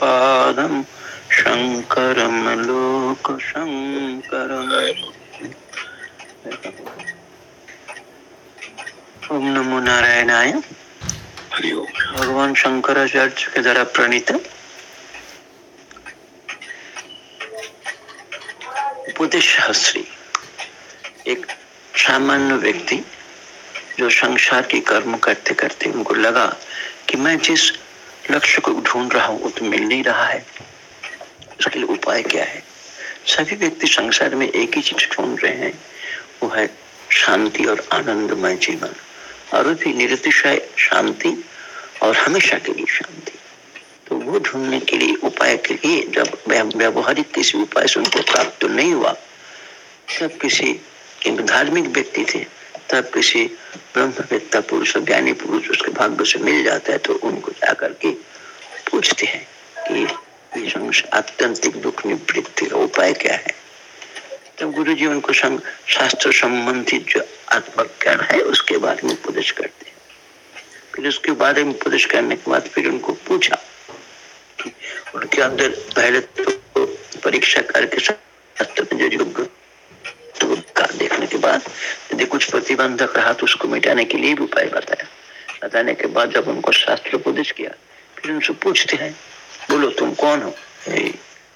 पादम शंकरम लोक शंकरम ओम नमो नारायणाय। भगवान शंकराचार्य के द्वारा प्रणीत। उपदेश शास्त्री एक सामान्य व्यक्ति जो संसार के कर्म करते करते उनको लगा कि मैं जिस लक्ष्य को ढूंढ रहा हूँ, वो तो मिल नहीं रहा है। उसके लिए उपाय क्या है? सभी व्यक्ति संसार में एक ही चीज़ ढूंढ रहे हैं, वो है शांति और आनंदमय जीवन। और भी निरतिशय शांति और हमेशा के लिए शांति। तो वो ढूँढने के लिए, उपाय के लिए जब व्यवहारिक किसी उपाय से उनको प्राप्त तो नहीं हुआ तब किसी एक धार्मिक व्यक्ति थे तब किसी ब्रह्मवेत्ता पुरुष ज्ञानी पुरुष उसके भाग्य से मिल जाता है तो उनको जाकर के पूछते हैं कि आत्यंतिक दुख निवृत्ति का उपाय क्या है? तब गुरु जी उनको शास्त्र संबंधित जो आत्मज्ञान है, उसके बारे में उपदेश करते हैं। फिर उसके बारे में उपदेश करने के बाद फिर उनको पूछा उनके अंदर पहले तो परीक्षा करके शास्त्र में जो योग्य तो देखने के बाद यदि कुछ प्रतिबंधक रहा तो उसको मिटाने के लिए भी उपाय बताया। बताने के बाद जब उनको शास्त्र उपदेश किया, फिर उनसे पूछते हैं, बोलो तुम कौन हो?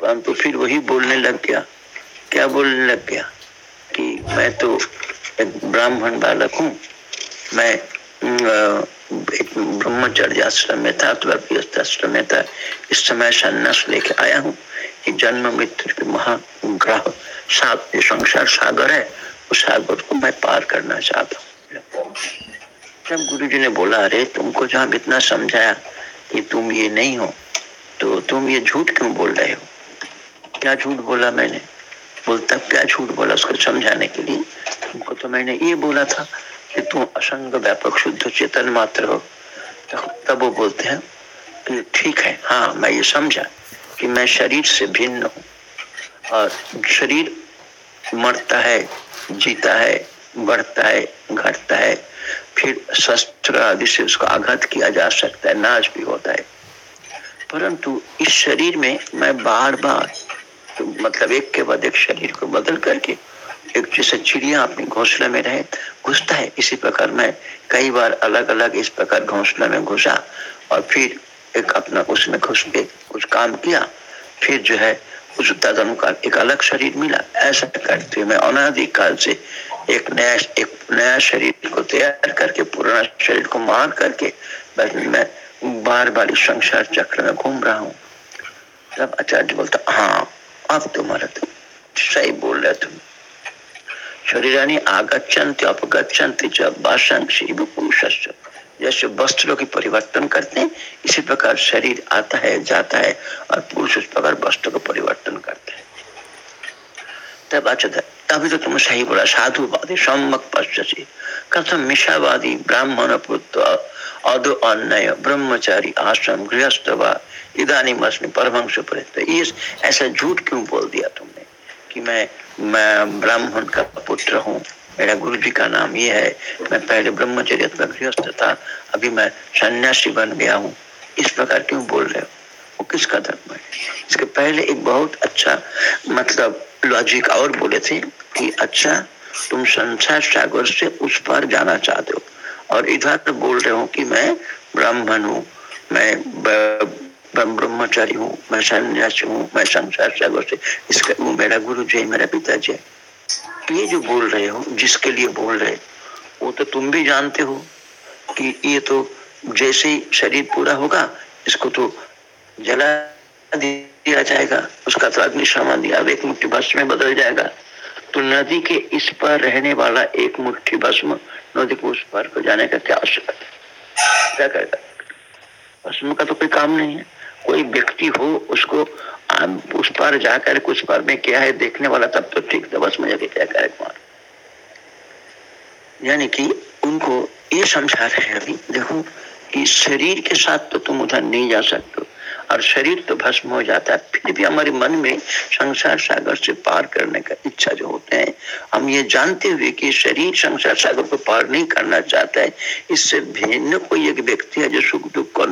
परंतु फिर वही बोलने लग गया। क्या बोलने लग गया? कि मैं तो एक ब्राह्मण बालक हूँ। मैं एक ब्रह्मचर्य आश्रम में था, अथवा आश्रम में था। इस समय सन्यास लेके आया हूँ। कि जन्म मृत्यु के महाग्रह संसार सागर है उस सागर को मैं पार करना चाहता हूँ जब गुरु जी ने बोला अरे तुमको जहाँ इतना समझाया कि तुम ये नहीं हो तो तुम ये झूठ क्यों बोल रहे हो क्या झूठ बोला मैंने बोलता क्या झूठ बोला उसको समझाने के लिए तुमको तो मैंने ये बोला था कि तुम असंग व्यापक शुद्ध चेतन मात्र हो तब वो बोलते हैं ठीक है हाँ मैं ये समझा कि मैं शरीर से भिन्न हूँ। और शरीर मरता है, जीता है, बढ़ता है, घटता है, फिर शस्त्र आदि से उसको आघात किया जा सकता है, नाश भी होता है। परंतु इस शरीर में मैं बार बार तो मतलब एक के बाद एक शरीर को बदल करके, एक जैसे चिड़िया अपने घोंसले में रहे, घुसता है। इसी प्रकार मैं कई बार अलग अलग इस प्रकार घोंसले में घुसा और फिर एक अपना उसमें घुस के कुछ काम किया, फिर जो है उस तदनुसार एक अलग शरीर मिला। ऐसा करते हुए मैं अनादिकाल से एक नया एक नया शरीर को तैयार करके, पुराना शरीर को मार करके, बस मैं बार बार इस संसार चक्र में घूम रहा हूँ। तब आचार्य बोलता हाँ अब तुम्हारा तुम। सही बोल रहे तुम। शरीरानी आगच्छन्ति, अपगच्छन्ति च शिव पुरुष जैसे वस्त्रों की परिवर्तन करते हैं, इसी प्रकार शरीर आता है, जाता है और पुरुष उस प्रकार वस्त्र को परिवर्तन करते हैं। तब अच्छा तभी तो तुम सही बोला, साधुवादी सम्मक पश्चिम कथम मिशावादी, ब्राह्मण पुत्र अदो अन्य ब्रह्मचारी, आश्रम, गृहस्थ व इधानी मस्मी परमंश ये ऐसा झूठ क्यों बोल दिया तुमने कि मैं मैं ब्राह्मण का पुत्र हूँ? मेरा गुरु जी का नाम ये है, मैं पहले ब्रह्मचर्य गृहस्थ था, अभी मैं सन्यासी बन गया हूँ। इस प्रकार क्यों बोल रहे हो? वो किसका धर्म है? इसके पहले एक बहुत अच्छा मतलब लॉजिक और बोले थे कि अच्छा तुम संसार सागर से उस पर जाना चाहते हो। और इधर तो बोल रहे हो कि मैं ब्राह्मण हूँ, मैं ब्रह्मचारी हूँ, मैं सन्यासी हूँ, मैं संसार सागर से, इसका वो मेरा गुरु जी मेरा पिताजी ये जो बोल रहे हो, जिसके लिए बोल रहे, वो तो तुम भी जानते हो कि ये तो जैसे ही शरीर पूरा होगा, इसको तो जला दिया जाएगा, उसका तो अग्निशमन दिया एक मुट्ठी भस्म में बदल जाएगा। तो नदी के इस पर रहने वाला एक मुट्ठी भस्म नदी को उस पार को जाने का क्या आवश्यकता है? क्या करेगा? भस्म का तो कोई काम नहीं है। कोई व्यक्ति हो, उसको उस पर जाकर कुछ पर में क्या है देखने वाला तब तो ठीक था, बस मुझे क्या करे कुमार यानी कि उनको ये समझा रहे अभी, देखो, कि शरीर के साथ तो तुम उधर नहीं जा सकते और शरीर तो भस्म हो जाता है, फिर भी हमारे मन में संसार सागर से पार करने का इच्छा जो होते हैं, हम ये जानते हुए कि शरीर संसार सागर को पार नहीं करना चाहता है, इससे भिन्न कोई एक व्यक्ति है जो सुख दुख को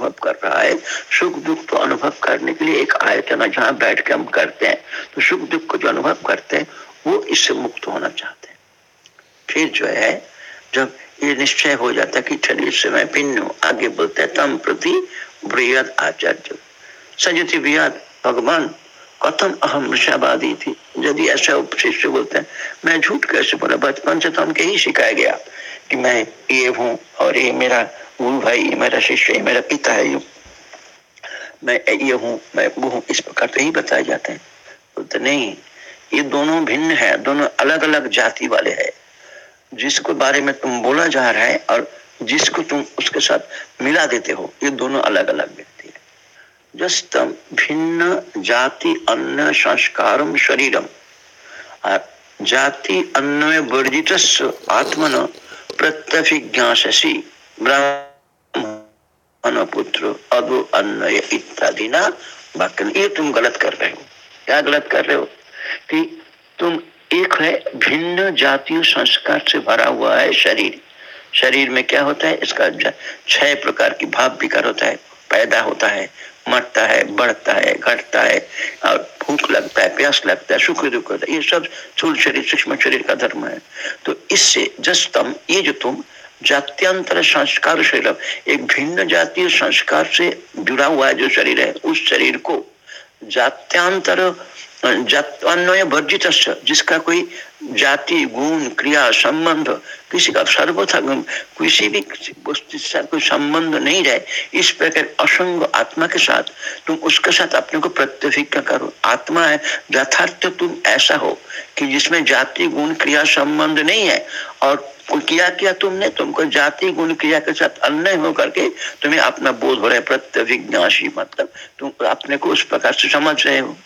अनुभव कर रहा है। सुख दुख को अनुभव करने के लिए एक आयतन है, जहाँ बैठ के हम करते हैं। तो सुख दुख को जो अनुभव करते हैं, वो इससे मुक्त होना चाहते हैं। फिर जो है, जब ये निश्चय हो जाता है कि शरीर से मैं भिन्न आगे बोलते हैं, तम प्रति बृहद आचार्य। सजति बृहद भगवान, कथम अहम ऋषाबादी थी। यदि ऐसा शिष्य बोलते हैं, मैं झूठ कैसे बोला? बचपन से तो हम ही सिखाया गया कि मैं ये हूँ और ये मेरा गुरु भाई, मेरा शिष्य ये मेरा पिता है यू। मैं ये हूँ, मैं वो हूँ, इस प्रकार से ही बताए जाते हैं। बोलते, नहीं, ये दोनों भिन्न है, दोनों अलग अलग जाति वाले हैं। जिसको बारे में तुम बोला जा रहा है और जिसको तुम उसके साथ मिला देते हो, ये दोनों अलग अलग व्यक्ति है। जस्तम भिन्न जाति अन्न संस्कार शरीरम जाति अन्न वर्जित आत्मन प्रत्यभिज्ञासी ब्राह्मण पुत्र अदु अन्न इत्यादि ना वाक्य ये तुम गलत कर रहे हो। क्या गलत कर रहे हो? कि तुम एक है भिन्न जातीय संस्कार से भरा हुआ है शरीर। शरीर में क्या होता है? इसका छह प्रकार की भाव विकार होता है। पैदा होता है, मरता है, बढ़ता है, घटता है और भूख लगता है, प्यास लगता है, सुख दुख होता है। ये सब स्थूल शरीर, सूक्ष्म शरीर का धर्म है। तो इससे जस तम ये जो तुम जात्यांतर संस्कार शरीर एक भिन्न जातीय संस्कार से जुड़ा हुआ जो शरीर है, उस शरीर को जात्यांतर अन्वय वर्जित जिसका कोई जाति, गुण, क्रिया, संबंध, किसी का सर्वथा किसी भी वस्तु कोई संबंध नहीं रहे, इस प्रकार असंग आत्मा के साथ तुम उसके साथ अपने को प्रत्यभिज्ञा करो। आत्मा है, यथार्थ तुम ऐसा हो कि जिसमें जाति, गुण, क्रिया, संबंध नहीं है और किया किया तुमने, तुमको जाति, गुण, क्रिया के साथ अन्य हो करके तुम्हें अपना बोध हो रहा है, प्रत्यभिज्ञाशी मतलब तुम अपने को उस प्रकार से समझ रहे हो।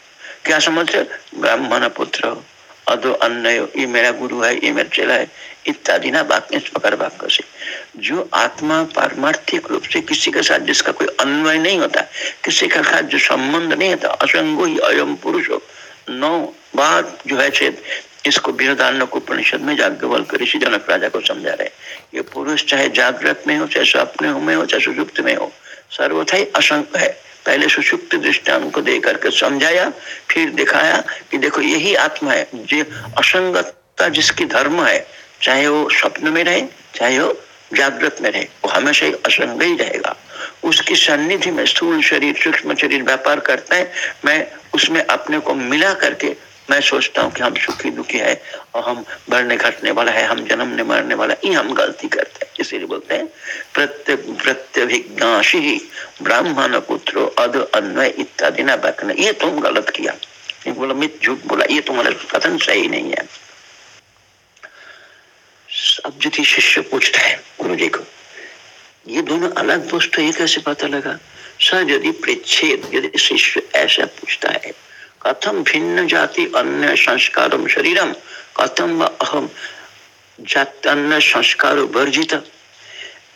क्या समझते ब्राह्मण पुत्र अदो अन्य ये मेरा गुरु है, ये मेरा चेला है। इत्यादि ना वाक्य इस प्रकार वाक्य से। जो आत्मा पारमार्थिक रूप से किसी के साथ जिसका कोई अन्वय नहीं होता, किसी के साथ जो संबंध नहीं होता, असंगो ही अयम पुरुष हो, नौ बात जो है छेद, इसको बृहदान्न उपनिषद में जाग्ञवल ऋषि जनक राजा को समझा रहे ये पुरुष चाहे जागृत में हो, चाहे स्वप्न में हो, चाहे सुषुप्त में हो, सर्वथा ही असंग है। पहले सुषुप्त दृष्टांत को दे करके समझाया, फिर दिखाया कि देखो यही आत्मा है, जो असंगतता जिसकी धर्म है, चाहे वो स्वप्न में रहे, चाहे वो जागृत में रहे, वो हमेशा ही असंग ही रहेगा। उसकी सन्निधि में स्थूल शरीर, सूक्ष्म शरीर व्यापार करते हैं, मैं उसमें अपने को मिला करके मैं सोचता हूँ कि हम सुखी दुखी है और हम बढ़ने घटने वाला है, हम जन्मने मरने वाला ये हम गलती करते हैं। इसीलिए बोलते हैं, प्रत्य प्रत्यभिज्ञाशी ब्राह्मण पुत्र अद अन्वय इत्यादि ना बकना ये तुम गलत किया। बोला, मित झूठ बोला, ये तुम्हारा कथन सही नहीं है। अब यदि शिष्य पूछता है गुरु जी को, ये दोनों अलग वस्तु ये कैसे पता लगा? सर, यदि प्रच्छेद, यदि शिष्य ऐसा पूछता है कथम भिन्न जाति अन्य संस्कार शरीरम कथम अहम जाति अन्य संस्कार वर्जित?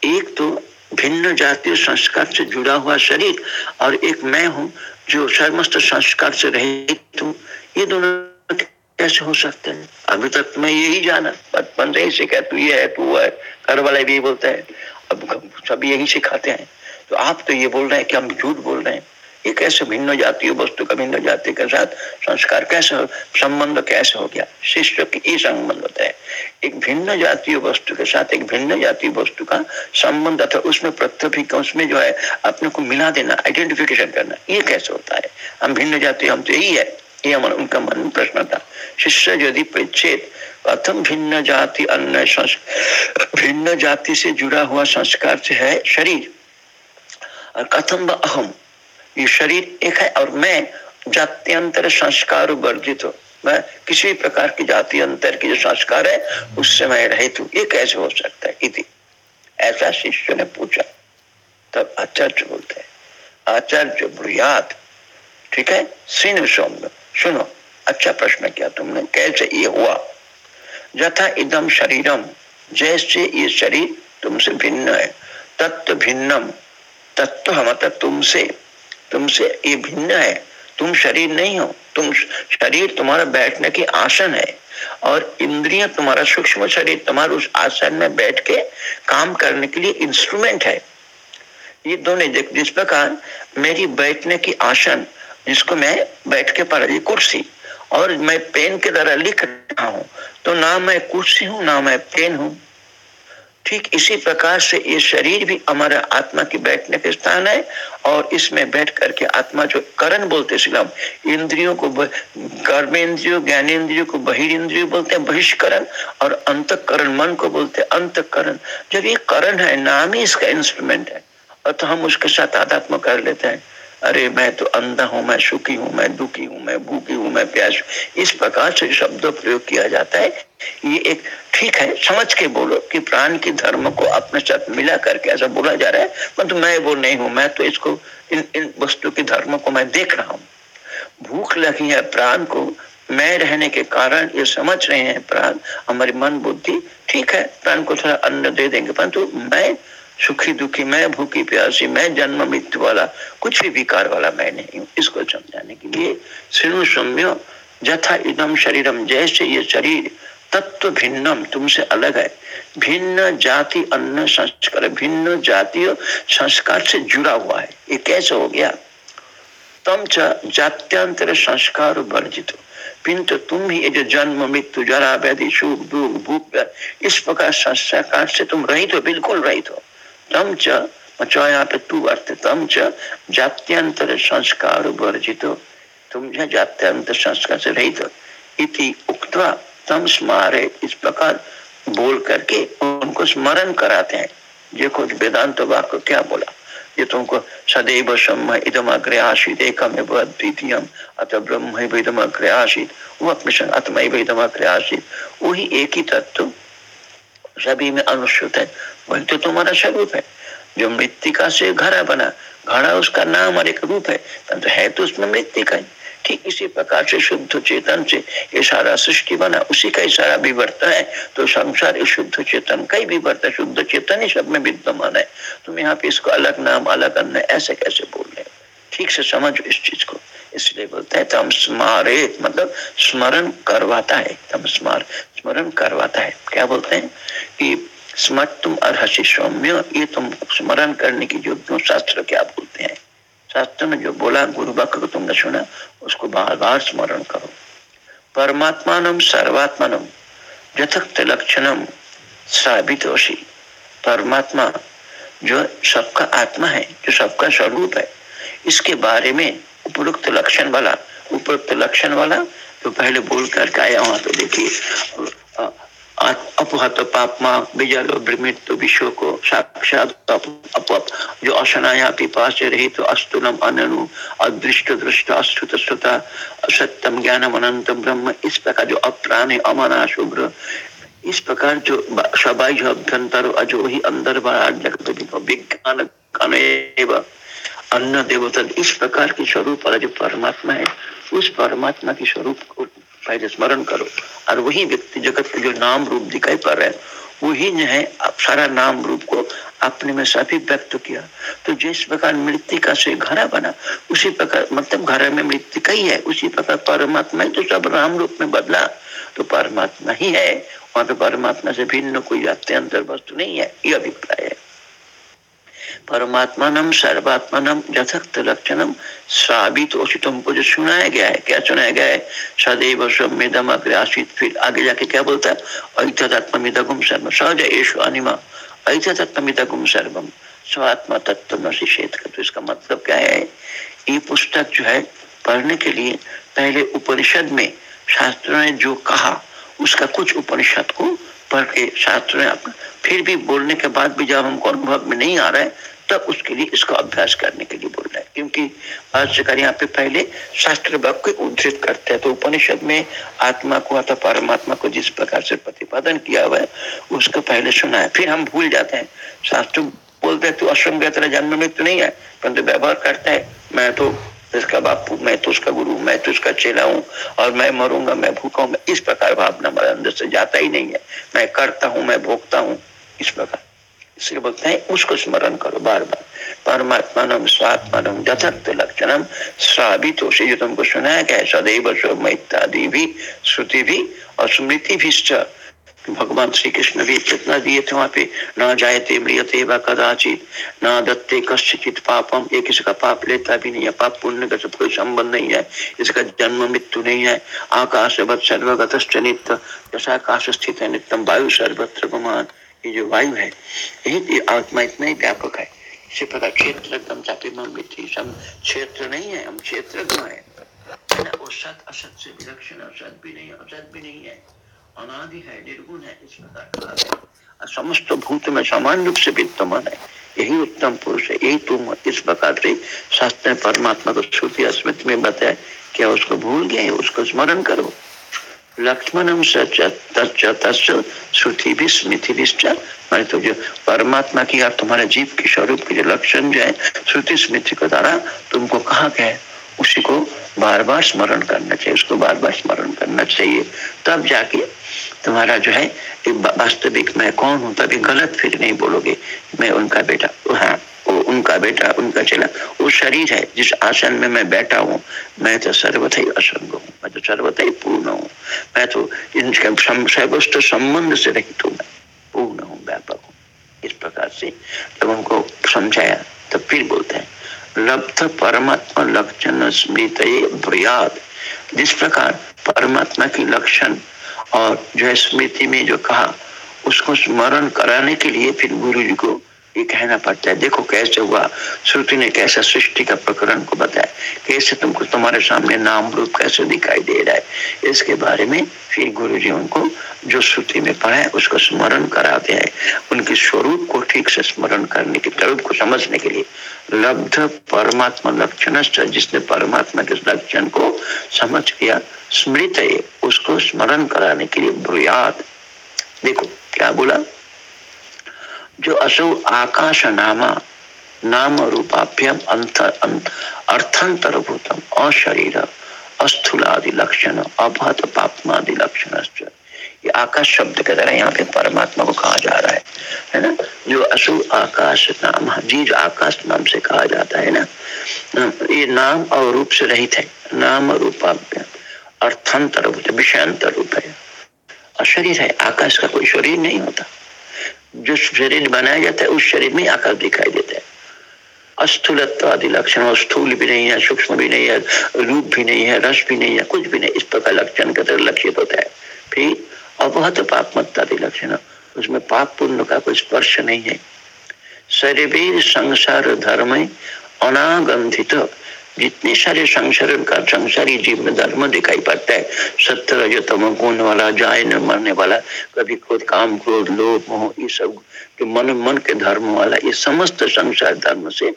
एक तो भिन्न जातीय संस्कार से जुड़ा हुआ शरीर और एक मैं हूँ जो समस्त संस्कार से रहित हूँ। ये दोनों कैसे हो सकते हैं? अभी तक मैं यही जाना। बचपन से ही सीखा, तू ये है, तू है। घर वाले भी बोलते हैं, अब सब यही सिखाते हैं। तो आप तो ये बोल रहे हैं कि हम झूठ बोल रहे हैं। ये कैसे भिन्न जातीय वस्तु का भिन्न जाति के साथ संस्कार कैसे संबंध कैसे हो गया? शिष्य की ये संबंध होता है। एक भिन्न जातीय वस्तु के साथ, एक भिन्न जातीय वस्तु का संबंध अथवा उसमें प्रत्यभिक उसमें जो है अपने को मिला देना आइडेंटिफिकेशन करना, ये कैसे होता है? हम भिन्न जाति, हम तो यही है। ये हमारा, उनका मन प्रश्न था। शिष्य यदि परिच्छेद प्रथम भिन्न जाति, अन्य भिन्न जाति से जुड़ा हुआ संस्कार से है शरीर। और कथम अहम ये शरीर एक है और मैं जात्यंतर संस्कार वर्जित हूँ। मैं किसी प्रकार की जाति अंतर की जो संस्कार है, उससे मैं रहित हूँ। ये कैसे हो सकता है? इति। ऐसा शिष्य ने पूछा। तब आचार्य बोलते हैं, आचार्य बुढ़ियात, ठीक है? सिन सौम्य सुनो अच्छा प्रश्न किया तुमने, कैसे ये हुआ? जथा इदम शरीरम जैसे ये शरीर तुमसे भिन्न है तत्व भिन्नम तत्व हम तुमसे तुमसे ये भिन्न है। तुम शरीर नहीं हो। तुम शरीर तुम्हारा बैठने की आसन है। और इंद्रिया तुम्हारा सूक्ष्म शरीर, तुम्हारा उस आसन में बैठ के काम करने के लिए इंस्ट्रूमेंट है। ये दोनों देख, जिस प्रकार मेरी बैठने की आसन, जिसको मैं बैठ के पढ़ रही कुर्सी, और मैं पेन के द्वारा लिख रहा हूँ तो ना मैं कुर्सी हूँ, ना मैं पेन हूँ। ठीक इसी प्रकार से ये शरीर भी हमारा आत्मा की बैठने के स्थान है और इसमें बैठ करके आत्मा जो करण बोलते श्रीराम इंद्रियों को कर्म इंद्रियों ज्ञान इंद्रियों को बहिर इंद्रियों बोलते हैं, बहिष्करण और अंतकरण, मन को बोलते हैं अंतकरण। जब ये करण है, नाम ही इसका इंस्ट्रूमेंट है और तो हम उसके साथ आध्यात्म कर लेते हैं। अरे मैं तो अंधा हूँ, मैं सुखी हूँ, मैं दुखी हूँ, मैं भूखी हूँ, मैं प्यास हूँ। इस प्रकार से शब्द प्रयोग किया जाता है। ये एक ठीक है, समझ के बोलो कि प्राण की धर्म को अपने साथ मिला करके ऐसा बोला जा रहा है, परंतु मैं वो नहीं हूँ, मैं तो इसको, इन इन वस्तु के धर्म को मैं देख रहा हूँ। भूख लगी है प्राण को, मैं रहने के कारण ये समझ रहे हैं प्राण, हमारी मन बुद्धि ठीक है, प्राण को थोड़ा अन्न दे देंगे, परंतु तो मैं सुखी दुखी, मैं भूखी प्यासी, मैं जन्म मृत्यु वाला, कुछ भी विकार वाला मैं नहीं हूँ। इसको समझाने के लिए श्रीनु सौम्य जथा इदम शरीरम जैसे ये शरीर तत्व भिन्नम, तुमसे अलग है। भिन्न जाति, अन्न, संस्कार, भिन्न जातीय, संस्कार से जुड़ा हुआ है। ये कैसे हो गया? तम जात्यांतर संस्कार वर्जित किंतु तुम ही ये जो जन्म, मृत्यु, जरा, व्याधि, सुख, दुख, भूख, इस प्रकार संस्कार से तुम रहित हो, बिल्कुल रहित हो। तम च यहाँ पे तू अर्थ तम च जात्यांतर संस्कार वर्जित। तुम जात्यांतर संस्कार से रहित इति उक्तवा तम स्मारे इस प्रकार बोल करके उनको स्मरण कराते हैं। देखो वेदांत वाक्य क्या बोला? ये तुमको सदैव सम इदम अग्रे आशित एकम द्वितीयम अतः ब्रह्म इदम अग्रे आशित वो अपने आत्मा इदम अग्रे आशित वही एक ही तत्व सभी में अनुसूत है। वही तो तुम्हारा स्वरूप है। जो मृतिका से घड़ा बना, घड़ा उसका नाम और एक रूप है। तो है तो उसमें मृतिका ही। ठीक इसी प्रकार से शुद्ध चेतन से ये सारा सृष्टि बना, उसी का ही सारा विवर्त है। तो संसार शुद्ध चेतन का ही विवर्त है शुद्ध चेतन ही सब में विद्यमान है। तुम यहाँ पे इसको अलग नाम, अलग अन्य, ऐसे कैसे बोल रहे ठीक से समझो इस चीज़ को। इसलिए बोलते हैं, तम स्मारे मतलब स्मरण करवाता है। तम स्मार स्मरण करवाता है। क्या बोलते हैं? कि स्मर तुम अर्सी सौम्य, ये तुम स्मरण करने की जो शास्त्र क्या बोलते हैं? शास्त्र में जो बोला, गुरु वाक्य को तुमने सुना, उसको बार बार स्मरण करो। परमात्मान सर्वात्मान यथक्त लक्षणम साबित परमात्मा जो सबका आत्मा है, जो सबका स्वरूप है, इसके बारे में उपयुक्त लक्षण वाला उपयुक्त लक्षण वाला तो पहले बोल करके आया वहाँ पे, देखिए। अपहत पापमा बिजल मृत्यु विश्व को साक्षात अपप जो असनाया पिपास रहित तो अस्तुलम अनु अदृष्ट दृष्ट अश्रुत श्रुता सत्यम ज्ञानम अनंत ब्रह्म। इस प्रकार जो अप्राण अमना शुभ्र। इस प्रकार जो सबाई जो अभ्यंतर अजो ही अंदर जगत विज्ञान अन्न देवता इस प्रकार के स्वरूप वाला जो परमात्मा है, उस परमात्मा के स्वरूप को पहले स्मरण करो। और वही व्यक्ति जगत के जो नाम रूप दिखाई पड़ रहा है, वही जो है सारा नाम रूप को अपने में सभी व्यक्त किया। तो जिस प्रकार मृतिका से घर बना, उसी प्रकार मतलब घर में मृतिका ही है, उसी प्रकार परमात्मा ही तो सब राम रूप में बदला। तो परमात्मा ही है वहाँ पे परमात्मा से भिन्न कोई अत्यंतर वस्तु नहीं है यह अभिप्राय है। परमात्मा सर्वात्मान यथक्त लक्षणम साबित तुमको जो सुनाया गया है क्या सुनाया गया? है सदैव सौम्यदम अग्रासित फिर आगे जाके क्या बोलता है? ऐतत्मिदगुम सर्व। सहज एश अनिमा। ऐतत्मिदगुम सर्वम स्वात्मा तत्व निषेध तो इसका मतलब क्या है? ये पुस्तक जो है, पढ़ने के लिए पहले उपनिषद में शास्त्रों ने जो कहा, उसका कुछ उपनिषद को पढ़ के शास्त्र में फिर भी बोलने के बाद भी जब हमको अनुभव में नहीं आ रहा है, तब उसके लिए इसको अभ्यास करने के लिए बोल रहे हैं। क्योंकि भाष्यकार यहाँ पे पहले शास्त्र वाक्य उद्धृत करते हैं। तो उपनिषद में आत्मा को अथवा परमात्मा को जिस प्रकार से प्रतिपादन किया हुआ है, उसको पहले सुना है। फिर हम भूल जाते हैं। शास्त्र बोलते हैं तो असंग जन्म मृत्यु नहीं है, परंतु व्यवहार करता है। मैं तो इसका बापू, मैं तो उसका गुरु, मैं तो उसका चेला हूँ और मैं मरूँगा, मैं भूखा हूँ इस प्रकार भावना हमारे अंदर से जाता ही नहीं है। मैं करता हूँ, मैं भोगता हूँ, इस प्रकार। इसलिए बोलते हैं, उसको स्मरण करो बार बार परमात्मा स्वात्मान यथार्थ लक्षणम श्रावित से जो, तुमको सुनाया गया सदैव सोम इत्यादि भी, श्रुति भी, और स्मृति भी भगवान श्री कृष्ण भी कितना दिए थे वहाँ पे, न जायते मृियते व कदाचित, न दत्ते, कश्चित, पापम, ये किसी का पाप लेता भी नहीं है, पाप पुण्य का सब कोई संबंध नहीं है, इसका जन्म मृत्यु नहीं है, आकाश सर्वगत नित्य जैसा आकाश स्थित है नित्यम, वायु सर्वत्र गुमान ये जो वायु है, यही आत्मा इतना ही व्यापक है। इसी प्रकार क्षेत्र एकदम क्षेत्र नहीं है, हम क्षेत्र है? वो सत असत से विलक्षण असत भी नहीं असत भी नहीं है। अनादि है, निर्गुण है, इस प्रकार कहा गया। समस्त भूत में समान रूप से विद्यमान है, यही उत्तम पुरुष है, यही तुम इस प्रकार से शास्त्र परमात्मा को श्रुति स्मृति में बताया क्या उसको भूल गए, उसको स्मरण करो। लक्ष्मणम श्रुति भी स्मृति भी माने तो जो परमात्मा की और तुम्हारे जीव के स्वरूप के जो लक्षण जो है, श्रुति स्मृति के द्वारा तुमको कहा गया उसी को बार बार स्मरण करना चाहिए, उसको बार बार स्मरण करना चाहिए। तब जाके तुम्हारा जो है वास्तविक मैं कौन हूँ, तभी गलत फिर नहीं बोलोगे। मैं उनका बेटा हाँ वो उनका बेटा, उनका चला, वो शरीर है, जिस आसन में मैं बैठा हूँ, मैं तो सर्वथा ही असंग हूँ, मैं तो सर्वथा ही पूर्ण हूँ। मैं तो इनके सर्वस्थ संबंध से रहित हूँ, मैं पूर्ण हूँ, व्यापक हूँ। इस प्रकार से जब उनको समझाया तो फिर बोलते हैं लब्ध परमात्मा लक्षण स्मृत जिस प्रकार परमात्मा की लक्षण और जो है स्मृति में जो कहा, उसको स्मरण कराने के लिए फिर गुरु जी को ये कहना पड़ता है, देखो कैसे हुआ, श्रुति ने कैसा सृष्टि का प्रकरण को बताया, कैसे तुमको तुम्हारे सामने नाम रूप कैसे दिखाई दे रहा है। इसके बारे में फिर गुरु जी उनको जो श्रुति में पढ़ा है उसको स्मरण कराते हैं। उनके स्वरूप को ठीक से स्मरण करने के, स्वरूप को समझने के लिए लब्ध परमात्मा लक्षण जिसने परमात्मा के लक्षण को समझ किया, स्मृत उसको स्मरण कराने के लिए ब्रुयात देखो, क्या बोला? जो असो आकाश नामा नाम रूपाभ्यम अर्थांतर भूतम अशरीर अस्थूलादि लक्षण अभत पापमादि लक्षण ये आकाश शब्द के द्वारा यहाँ पे परमात्मा को कहा जा रहा है है ना? जो असु आकाश नाम जी जो आकाश नाम से कहा जाता है ना? ये नाम और रूप से रहित है। नाम रूपाभ्य अर्थांतर विषयांतर रूप है। अशरीर है, आकाश का कोई शरीर नहीं होता। जो शरीर बनाया जाता है उस शरीर में आकाश दिखाई देता है। अस्थूलत्व आदि लक्षण स्थूल भी नहीं है, सूक्ष्म भी नहीं है, रूप भी नहीं है, रस भी नहीं है, कुछ भी नहीं। इस प्रकार लक्षण का तरह लक्षित होता है। फिर अवहत पापमत्ता आदि लक्षण, उसमें पाप पुण्य का कोई स्पर्श नहीं है। शरीर, संसार, धर्म अनागंधित जितने सारे संसार का संसारी जीव में धर्म दिखाई पड़ता है। सत्य रजतम गुण वाला जाए न मरने वाला, कभी खुद काम क्रोध, लोभ, मोह, ये सब जो मन मन के धर्म वाला, ये समस्त संसार धर्म से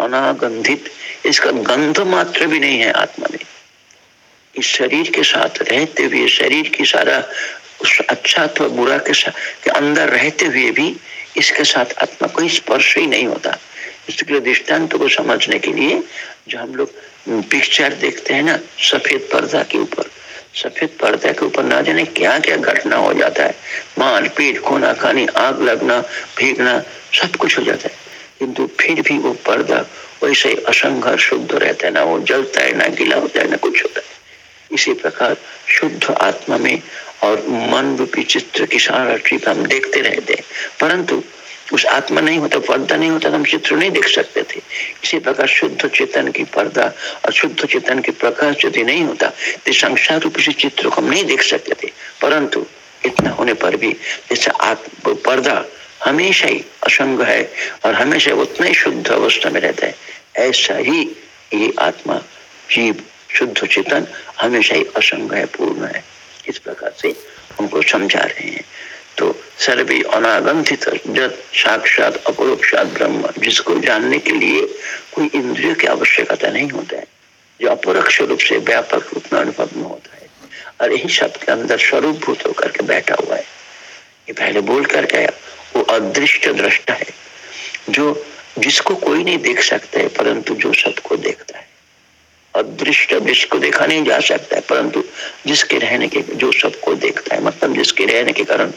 अनागंधित। इसका गंध मात्र भी नहीं है आत्मा में। इस शरीर के साथ रहते हुए, शरीर की सारा उस अच्छा अथवा बुरा के साथ के अंदर रहते हुए भी इसके साथ आत्मा कोई स्पर्श ही नहीं होता। इसके दृष्टांत को समझने के लिए जो हम लोग पिक्चर देखते हैं ना, सफ़ेद पर्दा के ऊपर। सफ़ेद पर्दा के ऊपर ना जाने क्या क्या घटना हो जाता है। मार, पीट, खोना, खानी, आग लगना, भीगना, सब कुछ हो जाता है। किंतु फिर भी वो पर्दा वैसे असंघर्ष शुद्ध रहता है ना, वो जलता है ना, गिला होता है ना, कुछ होता है। इसी प्रकार शुद्ध आत्मा में और मन रूपी चित्र की सारा ट्रिप हम देखते रहते हैं। परंतु उस आत्मा नहीं होता, पर्दा नहीं होता तो हम चित्र नहीं देख सकते थे। इसी प्रकार शुद्ध चेतन की पर्दा और शुद्ध चेतन की प्रकाश यदि नहीं होता तो संसार रूप से चित्र को हम नहीं देख सकते थे। परंतु इतना होने पर भी जैसे पर्दा हमेशा ही असंग है और हमेशा उतना ही शुद्ध अवस्था में रहता है। ऐसा ही ये आत्मा, जीव, शुद्ध चेतन हमेशा ही असंग है, पूर्ण है। इस प्रकार से उनको समझा रहे हैं। तो सर्वे अनागंथित साक्षात अपरोक्षात ब्रह्म, जिसको जानने के लिए कोई इंद्रियों की आवश्यकता नहीं होता है। जो अपरोक्ष रूप से व्यापक रूप में अनुभव में होता है। और यही शब्द के अंदर स्वरूप भूत होकर के बैठा हुआ है। ये पहले बोल कर गया वो अदृष्ट दृष्टा है। जो, जिसको कोई नहीं देख सकता है, परंतु जो सबको देखता है। अदृष्ट जिसको देखा नहीं जा सकता है, परंतु जिसके रहने के, जो सबको देखता है मतलब जिसके रहने के कारण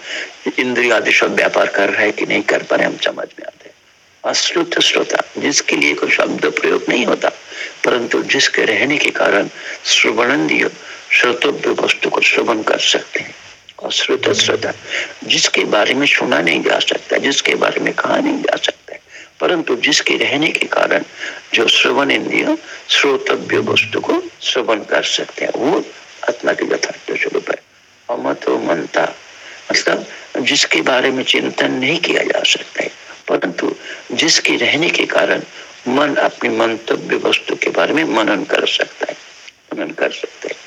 इंद्रिया आदि सब व्यापार कर रहे हैं कि नहीं कर पा रहे हम समझ में आते अश्रुत श्रोता, जिसके लिए कोई शब्द प्रयोग नहीं होता, परंतु जिसके रहने के कारण श्रवणंदीय श्रोतव्य वस्तु को श्रवण कर सकते हैं। अश्रुत श्रद्धा जिसके बारे में सुना नहीं जा सकता, जिसके बारे में कहा नहीं जा सकता परंतु जिसके रहने के कारण जो श्रवण इंद्रिय श्रोतव्य वस्तु को श्रवण कर सकते हैं, वो आत्मा के यथार्थ स्वरूप है। अमत मनता मतलब जिसके बारे में चिंतन नहीं किया जा सकता है, परंतु जिसके रहने के कारण मन अपने मंतव्य वस्तु के बारे में मनन कर सकता है, मनन कर सकते हैं।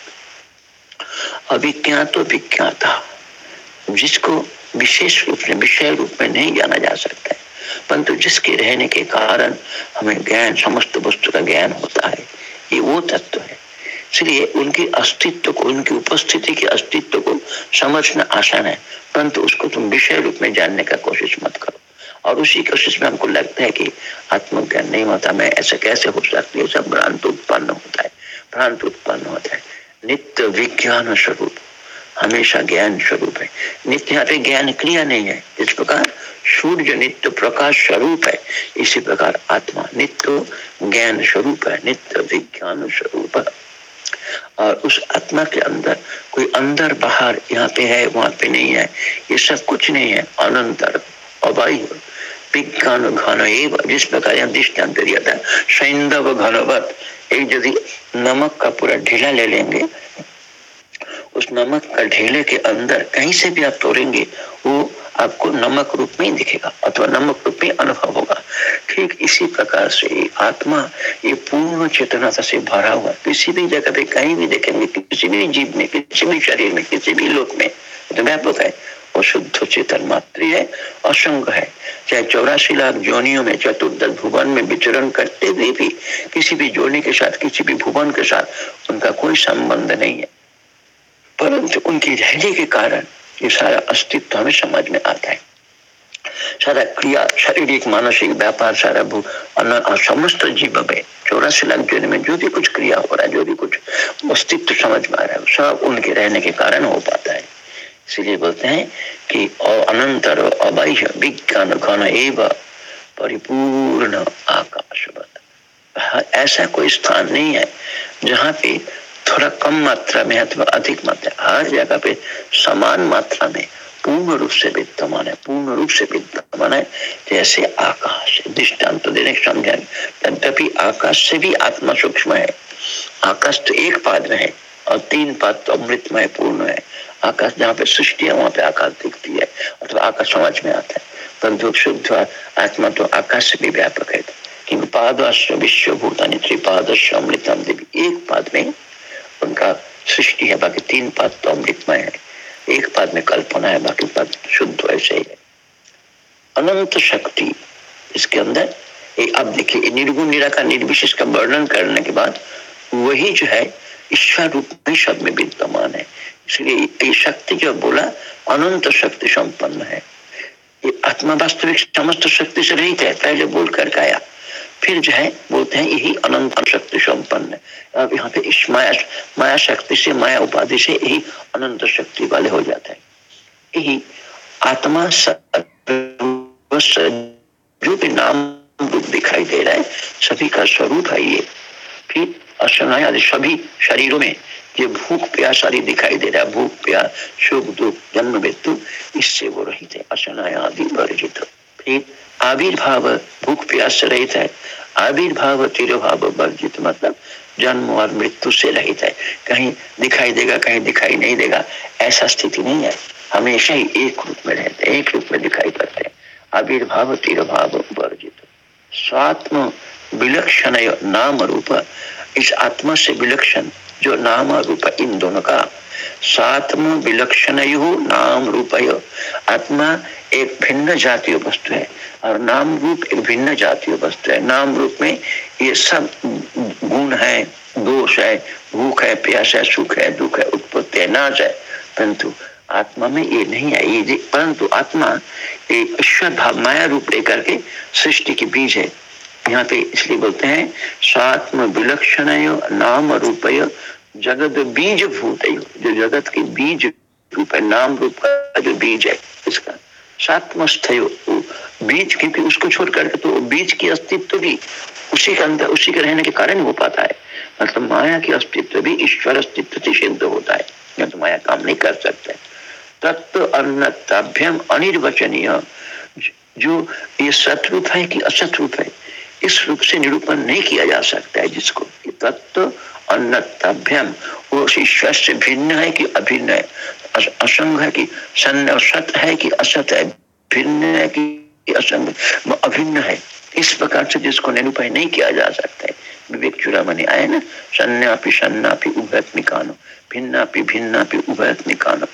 अभिज्ञात विज्ञाता, जिसको विशेष रूप में विषय रूप में नहीं जाना जा सकता है। परंतु जिसके रहने के कारण हमें ज्ञान, समस्त वस्तु का ज्ञान होता है, ये वो तत्व है। इसलिए उनकी अस्तित्व को, उनकी उपस्थिति के अस्तित्व को समझना आसान है, परंतु उसको तुम विषय रूप में जानने का कोशिश मत करो। और उसी कोशिश में हमको लगता है कि आत्मज्ञान नहीं होता, मैं ऐसे कैसे हो सकती है? सब भ्रांत उत्पन्न होता है, भ्रांत उत्पन्न होता है। नित्य विज्ञान स्वरूप। हमेशा ज्ञान स्वरूप है। नित्य यहाँ पे ज्ञान क्रिया नहीं है। इस प्रकार सूर्य नित्य प्रकाश स्वरूप है। इसी प्रकार आत्मा नित्य ज्ञान स्वरूप है। नित्य विज्ञान स्वरूप है। और उस आत्मा के अंदर कोई अंदर बाहर यहाँ पे है, वहाँ पे नहीं है। ये सब कुछ नहीं है। अनंतर अबाई विज्ञान घन एवं। जिस प्रकार यहाँ दृष्टांत दिया था, सैंधव घनवत। एक यदि नमक का पूरा ढीला ले लेंगे उस नमक का ढेले के अंदर कहीं से भी आप तोड़ेंगे, वो आपको नमक रूप में ही दिखेगा अथवा नमक रूप में अनुभव होगा। ठीक इसी प्रकार से आत्मा, ये पूर्ण चेतना से भरा हुआ, किसी भी जगह पे कहीं भी देखेंगे, किसी भी जीव में, किसी भी शरीर में, किसी भी लोक में तो व्यापक है वो शुद्ध चेतन मात्र है असंग है। चाहे चौरासी लाख जोनियों में, चतुर्दश भुवन में विचरण करते हुए भी, किसी भी जोनी के साथ, किसी भी भुवन के साथ, उनका कोई संबंध नहीं है। परंतु उनकी रहने के कारण ये सारा अस्तित्व हमें समझ में आता है। सारा क्रिया, शारीरिक, मानसिक, व्यापार, सारा भू समस्त जीव में चौरासी लाख जीवन में जो भी कुछ क्रिया हो रहा है, जो भी कुछ अस्तित्व समझ में आ रहा है, सब उनके रहने के कारण हो पाता है। इसलिए बोलते हैं कि अनंतर अबाह्य विज्ञान घन एवं परिपूर्ण आकाश ऐसा कोई स्थान नहीं है जहाँ पे थोड़ा कम मात्रा में अथवा अधिक मात्रा हर जगह पे समान मात्रा में, पूर्ण रूप से विद्यमान है, पूर्ण रूप से विद्यमान है, जैसे आकाश दृष्टांत तो देने समझा आकाश से भी आत्मा सूक्ष्म है। आकाश तो एक पाद में है, और तीन पाद तो अमृतमय पूर्ण है। आकाश जहाँ पे सृष्टि है, वहाँ पे आकाश दिखती है, अथवा तो आकाश समझ में आता है। परंतु शुद्ध आत्मा तो आकाश से भी व्यापक है। क्योंकि पादश विश्व भूतानी त्रिपादश अमृतम देवी एक पाद में उनका सृष्टि है, बाकी तीन पद तो अमृतमय है। एक पद में कल्पना है, बाकी पद शुद्ध वैसे ही है। अनंत शक्ति, इसके अंदर अब देखिए निर्गुण, निराकार, निर्विशेष का वर्णन करने के बाद वही जो है, ईश्वर रूप में शब्द में विद्यमान है। इसलिए ये शक्ति जो बोला, अनंत शक्ति संपन्न है। ये आत्मा वास्तविक समस्त शक्ति से रहित है, पहले बोल कर आया। फिर जो है, बोलते हैं, यही अनंत शक्ति संपन्न है। अब यहाँ पे इस माया माया शक्ति से, माया उपाधि से यही अनंत शक्ति वाले हो जाते हैं। यही आत्मा जो भी नाम रूप दिखाई दे रहा है। सभी का स्वरूप है ये। फिर असनाय सभी शरीरों में ये भूख, प्यास आदि दिखाई दे रहा है। भूख, प्यास, सुख, दुख, जन्म, मृत्यु, इससे वो रहित है। असनाय आदि वर्जित। फिर आविर्भाव भूख प्यास से रहित है। आविर्भाव तिरुभाव वर्जित मतलब जन्म और मृत्यु से रहित है। कहीं दिखाई देगा, कहीं दिखाई नहीं देगा, ऐसा स्थिति नहीं है। हमेशा ही एक रूप में रहते हैं, एक रूप में दिखाई पड़ते हैं। आविर्भाव तिरुभाव वर्जित। स्वात्म विलक्षण नाम रूप, इस आत्मा से विलक्षण जो नाम रूप इन दोनों का सात्म विलक्षण नाम रूप आत्मा एक भिन्न जातीय वस्तु है और नाम रूप एक भिन्न जातीय वस्तु है। नाम रूप में ये सब गुण है, दोष है, भूख है, प्यास है, सुख है, दुख है, उत्पत्ति है नाच है। परंतु आत्मा में ये नहीं है, ये परंतु आत्मा ये ईश्वर भाव, माया रूप लेकर के सृष्टि के बीज है। यहाँ पे इसलिए बोलते हैं स्वात्म विलक्षण नाम रूप जगत बीज भूत जो जगत के बीज रूप है, नाम रूप का जो बीज है, इसका सात्मस्थ बीज क्योंकि उसको छोड़ करके तो बीज की अस्तित्व भी उसी के अंदर, उसी के रहने के कारण हो पाता है। मतलब माया की अस्तित्व भी ईश्वर अस्तित्व से सिद्ध होता है। या तो माया काम नहीं कर सकते तत्व अन्न अन्नताभ्यम अनिर्वचनीय। जो ये सतरूप है कि असत रूप है, इस रूप से निरूपण नहीं किया जा सकता है जिसको तत्व अन्नताभ्यम वो ईश्वर से भिन्न है कि अभिन्न है? असंग है कि सन्न सत है कि असत है? भिन्न है कि असंग? अभिन्न है। इस प्रकार से जिसको निरूपय नहीं किया जा सकता है। विवेक चूड़ामणि आए ना? सन्यापि सन्नापि उभयत्मिकानो। भिन्नापि भिन्नापि उभयत्मिकानो।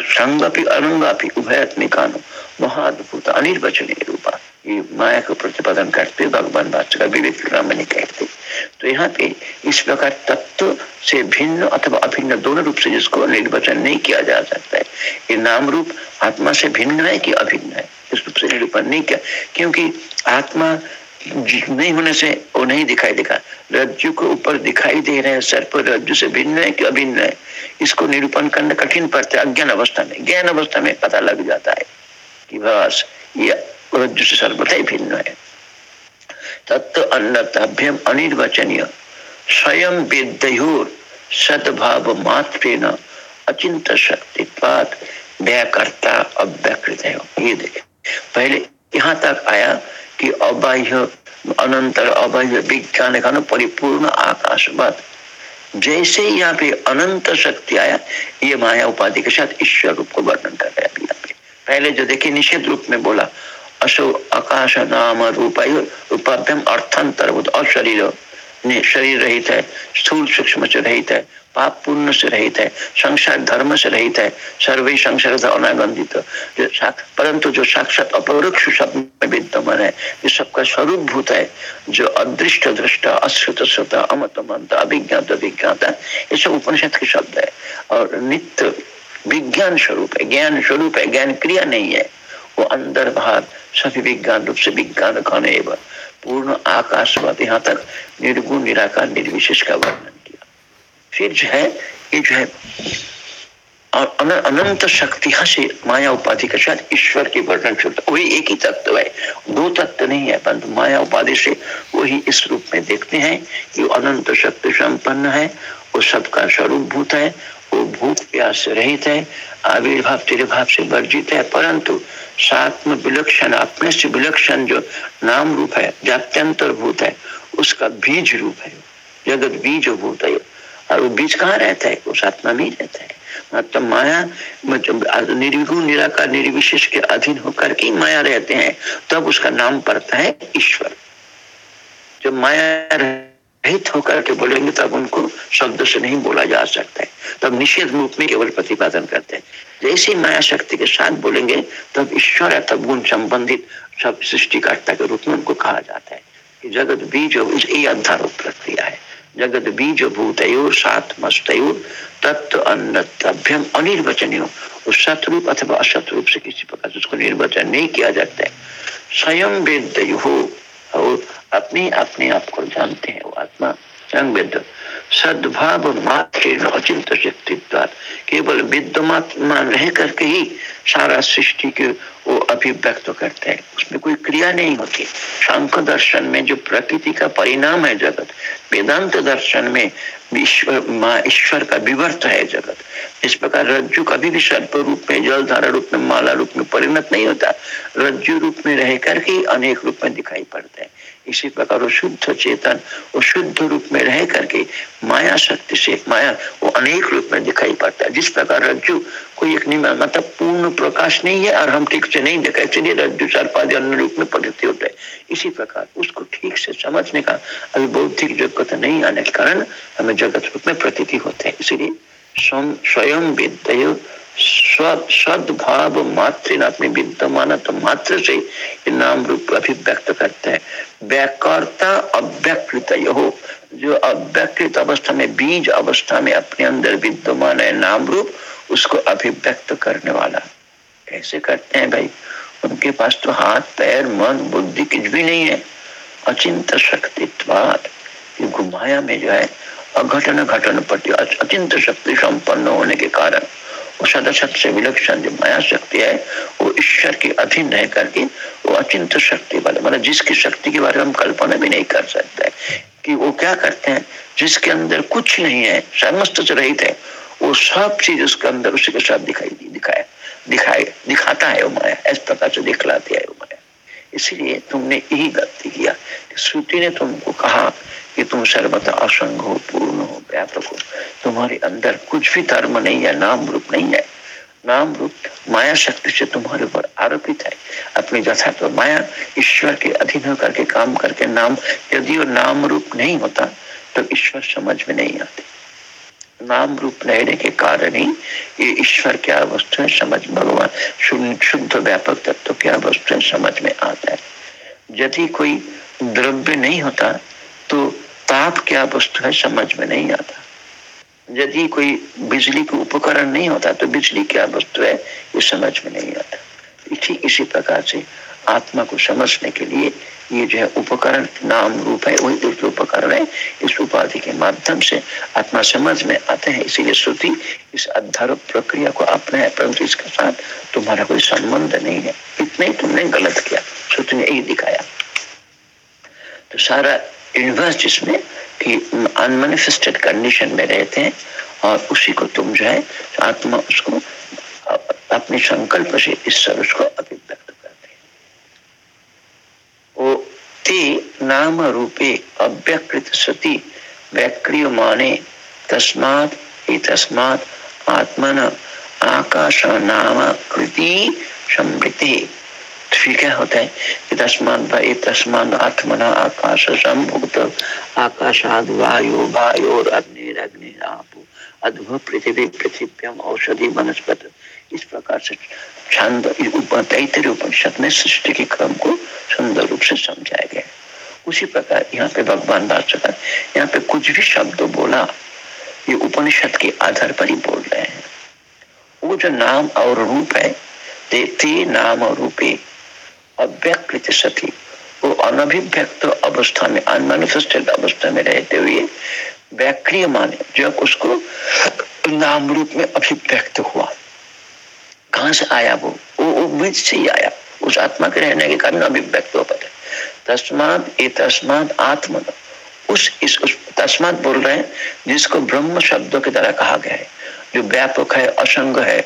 संगपि अनंगापि उभयत्मिकानो। महाद्भुत अनिर्वचनीय रूपा। ये माया को प्रतिपादन करते भगवान भाषा विवेक चूड़ामणि कहते तो यहाँ पे इस प्रकार तत्व से भिन्न अथवा अभिन्न दोनों रूप से जिसको निर्वचन नहीं किया जा सकता है, ये नाम रूप आत्मा से भिन्न है कि अभिन्न है? इस रूप से निरूपण नहीं किया, क्योंकि आत्मा नहीं होने से वो नहीं दिखाई देगा। रज्जु को ऊपर दिखाई दे रहे हैं, सर रज्जु से भिन्न है कि अभिन्न है? इसको निरूपण करना कठिन पड़ता है, अज्ञान अवस्था में, ज्ञान अवस्था में पता लग जाता है कि बस ये रज्जु से सर्वथा ही भिन्न है तत्व अन्नताभ्यम अनिर्वचनीय। स्वयं मात्र अचिंत व्याकर्ता अव्यकृत है ये देखे। पहले यहाँ तक आया कि अबाह्य, अनंतर अबाह्य विज्ञान का परिपूर्ण आकाशवाद। जैसे यहाँ पे अनंत शक्ति आया, ये माया उपाधि के साथ ईश्वर रूप को वर्णन कर रहे हैं। पहले जो देखिए निषेध रूप में बोला अशो आकाश नाम रूपाय रूपाभ्यम अर्थांतर अशरीर शरीर रहित है, स्थूल सूक्ष्म से रहित है पाप पुण्य से रहित है, संसार धर्म से रहित है, सर्वे संसार अनागंधित। परंतु जो साक्षात अपरोक्ष शब्द में विद्यमान है, ये सबका स्वरूप भूत है, जो अदृष्ट दृष्ट, अश्रुत श्रुत, अमत मंत, अभिज्ञात विज्ञाता, ये सब उपनिषद के शब्द है। और नित्य विज्ञान स्वरूप है, ज्ञान स्वरूप है, ज्ञान क्रिया नहीं है। वो अंदर बाहर सभी विज्ञान रूप से विज्ञान कौन एवं पूर्ण आकाशवाद यहाँ तक निर्गुण, निराकार, निर्विशेष का वर्णन किया। फिर जो है, ये जो है, और अनंत शक्ति से माया उपाधि के साथ ईश्वर की वर्णन शुरू वही एक ही तत्व है, दो तत्व नहीं है, परंतु माया उपाधि से वही इस रूप में देखते हैं कि अनंत शक्ति संपन्न है, वो सबका स्वरूप भूत है, वो भूत प्यास रहित है, आविर्भाव, तिरभाव से वर्जित है, परंतु सात्म विलक्षण अपने से विलक्षण जो नाम रूप है जात्यंतर भूत है, उसका बीज रूप है। जगत बीज भूत है। और वो बीज कहाँ रहता है? उस आत्मा में रहता है। मतलब माया निर्विगुण, निराकार, निर्विशेष के अधीन होकर के माया रहते हैं, तब उसका नाम पड़ता है ईश्वर। जब माया रहित होकर के बोलेंगे, तब उनको शब्द से नहीं बोला जा सकता है। तब निषेध रूप में केवल प्रतिपादन करते हैं। जैसे माया शक्ति के साथ बोलेंगे, तब ईश्वर है तब गुण संबंधित सब सृष्टिकर्ता के रूप में उनको कहा जाता है कि जगत बीज ये अध्यारोप प्रक्रिया है। जगत बीज भूत सात मस्तयोर तत्व अन्नभ्यम अनिर्वचनीय उस सतरूप अथवा असतरूप से किसी प्रकार से उसको निर्वचन नहीं किया जाता है। स्वयं वेद और अपने अपने आप को जानते हैं वो आत्मा। संवेद सद्भाव मात्र अचिंत शक्ति केवल विद्यमान रह करके ही सारा सृष्टि के वो अभिव्यक्त करते हैं। उसमें कोई क्रिया नहीं होती। शंख दर्शन में जो प्रकृति का परिणाम है जगत, वेदांत दर्शन में ईश्वर, माँ ईश्वर का विवर्त है जगत। इस प्रकार रज्जु कभी भी सर्प रूप में जल धारा रूप में, माला रूप में परिणत नहीं होता। रज्जु रूप में रह करके अनेक रूप में दिखाई पड़ते हैं। इसी प्रकार वो शुद्ध चेतन, वो शुद्ध रूप में रह करके माया शक्ति से, माया वो अनेक रूप में दिखाई पड़ता है। जिस प्रकार रज्जु कोई एक नहीं मतलब पूर्ण प्रकाश नहीं है और हम ठीक से नहीं देखा इसलिए रज्जु सर्पादि अन्य रूप में प्रकृति होता है इसी प्रकार उसको ठीक से समझने का अभी बौद्धिक योग्यता नहीं आने के कारण हमें जगत रूप में प्रतीति होते हैं। इसीलिए स्वयं विद्य सद्भाव मात्र अपने तो मात्र से नाम रूप अभिव्यक्त करते हैं। अव्यकृत जो अव्यकृत अवस्था में, बीज अवस्था में अपने अंदर विद्यमान है नाम रूप, उसको अभिव्यक्त करने वाला। कैसे करते हैं भाई? उनके पास तो हाथ, पैर, मन, बुद्धि कुछ भी नहीं है। अचिंत शक्तित्वाद। घुमाया में जो है, अघटन घटन प्रति अचिंत शक्ति संपन्न होने के कारण। वो सदसत से विलक्षण जो माया शक्ति है, वो ईश्वर के अधीन रह करके वो अचिंत शक्ति वाले मतलब जिसकी शक्ति के बारे में हम कल्पना भी नहीं कर सकते कि वो क्या करते हैं, जिसके अंदर कुछ नहीं है, समस्त से रहित है, वो सब चीज़ उसके अंदर उसी के साथ दिखाई दी, दिखाए दिखाए, दिखाता है वो माया, इस प्रकार से दिखलाती है वो माया। इसलिए तुमने यही गलती किया, कि श्रुति ने तुमको कहा कि तुम सर्वथा असंग हो, पूर्ण हो, व्यापक हो। तुम्हारे अंदर कुछ भी धर्म नहीं है, नाम रूप नहीं है। नाम रूप माया शक्ति से तुम्हारे ऊपर आरोपित है। अपनी जथा तो माया ईश्वर के अधीन होकर के काम करके नाम, यदि वो नाम रूप नहीं होता तो ईश्वर समझ में नहीं आते। नाम रूप रहने के कारण ही ये ईश्वर क्या वस्तु है, समझ भगवान शुद्ध व्यापक तत्व क्या वस्तु है, समझ में आता है। यदि कोई द्रव्य नहीं होता तो ताप क्या वस्तु है, समझ में नहीं आता। यदि कोई बिजली का उपकरण नहीं होता तो बिजली क्या वस्तु है, ये समझ में नहीं आता। ठीक इसी प्रकार से आत्मा को समझने के लिए ये जो है उपकरण नाम रूप है, वही एक उपकरण है, इस उपाधि के माध्यम से आत्मा समझ में आते हैं। इसीलिए श्रुति इस अध्यार प्रक्रिया को अपना परंतु इसके साथ तुम्हारा कोई संबंध नहीं है। इतने ही तुमने गलत किया, श्रुति ने यही दिखाया। तो सारा यूनिवर्स जिसमें कि अनमेनिफेस्टेड कंडीशन में रहते हैं और उसी को तुम जो है, आत्मा उसको, अपने संकल्प से इस सर्वस को अभिव्यक्त करते हैं। वो ते नाम रूपे अव्यकृत सती व्याक्रियमाने तस्मात् तस्मात् आत्मन आकाश नाम कृति समृति फिर क्या होता है। कि भाई तस्मान आत्मना, आकाश अद्भुत पृथ्वी औषधि इस प्रकार से छंद उपनिषद सृष्टि के क्रम को सुंदर रूप से समझाया गया। उसी प्रकार यहाँ पे भगवान भाषकर यहाँ पे कुछ भी शब्द बोला, ये उपनिषद के आधार पर ही बोल रहे हैं। वो जो नाम और रूप है, ते नाम रूपे अव्यकृत सती वो अनभिव्यक्त अवस्था में अनमेनिफेस्टेड अवस्था में रहते हुए व्याक्रिय माने जब उसको नाम रूप में अभिव्यक्त हुआ कहाँ से आया वो वो, वो बीच से ही आया उस आत्मा के रहने के कारण अभिव्यक्त हो पाते तस्मात ए तस्मात आत्म उस इस उस तस्मात बोल रहे हैं जिसको ब्रह्म शब्दों के द्वारा कहा गया है जो व्यापक है असंग है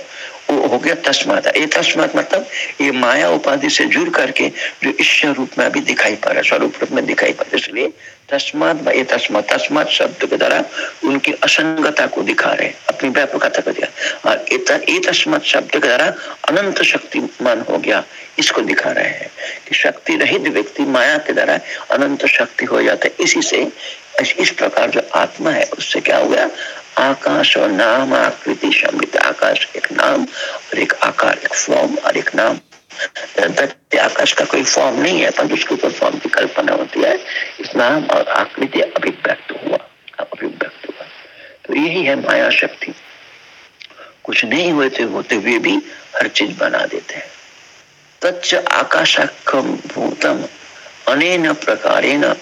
वो हो गया तस्मात ये तस्मात मतलब ये माया उपाधि से जुड़ करके जो ईश्वर रूप में अभी दिखाई पड़ रहा है, स्वरूप रूप में दिखाई पड़ रहा है। इसलिए तस्मात ये तस्मात तस्मात शब्द के द्वारा उनकी असंगता को दिखा रहे अपनी व्यापकता को दिया और ये तस्मात शब्द के द्वारा अनंत शक्तिमान हो गया, इसको दिखा रहे हैं कि शक्ति रहित व्यक्ति माया के द्वारा अनंत शक्ति हो जाता है। इसी से, इस प्रकार जो आत्मा है, उससे क्या हुआ आकाश और नाम, आकृति समृद्ध आकाश, एक नाम और एक आकार, एक फॉर्म और एक नाम। आकाश का कोई फॉर्म नहीं है पर उसके ऊपर फॉर्म की कल्पना होती है। इस नाम और आकृति अभिव्यक्त हुआ अभिव्यक्त हुआ। तो यही है माया शक्ति। कुछ नहीं हुए थे, होते हुए भी हर चीज़ बना देते हैं। तच्च आकाशकम भूतम अनेन प्रकारेण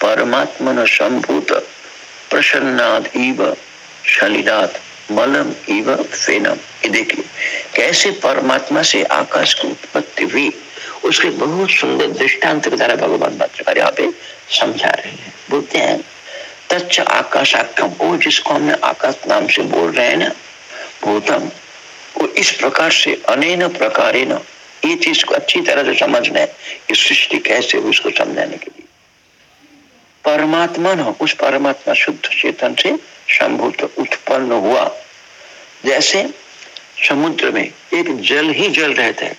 परमात्मन संभूत प्रसन्नाद इव शलिदात मलम इव फेनम ये देखिए, कैसे परमात्मा से आकाश की उत्पत्ति हुई, उसके बहुत सुंदर दृष्टांत के द्वारा भगवान भाष्यकार यहाँ पे समझा रहे हैं। बोलते हैं, तच्च आकाशाक्यम वो जिसको हमने आकाश नाम से बोल रहे हैं ना, भूतम, वो इस प्रकार से अनेन प्रकार ये चीज़ को अच्छी तरह से समझना है, कि सृष्टि कैसे हुई उसको समझाने के लिए। परमात्मा न उस परमात्मा शुद्ध चेतन से संभूत उत्पन्न हुआ। जैसे समुद्र में एक जल ही जल रहता है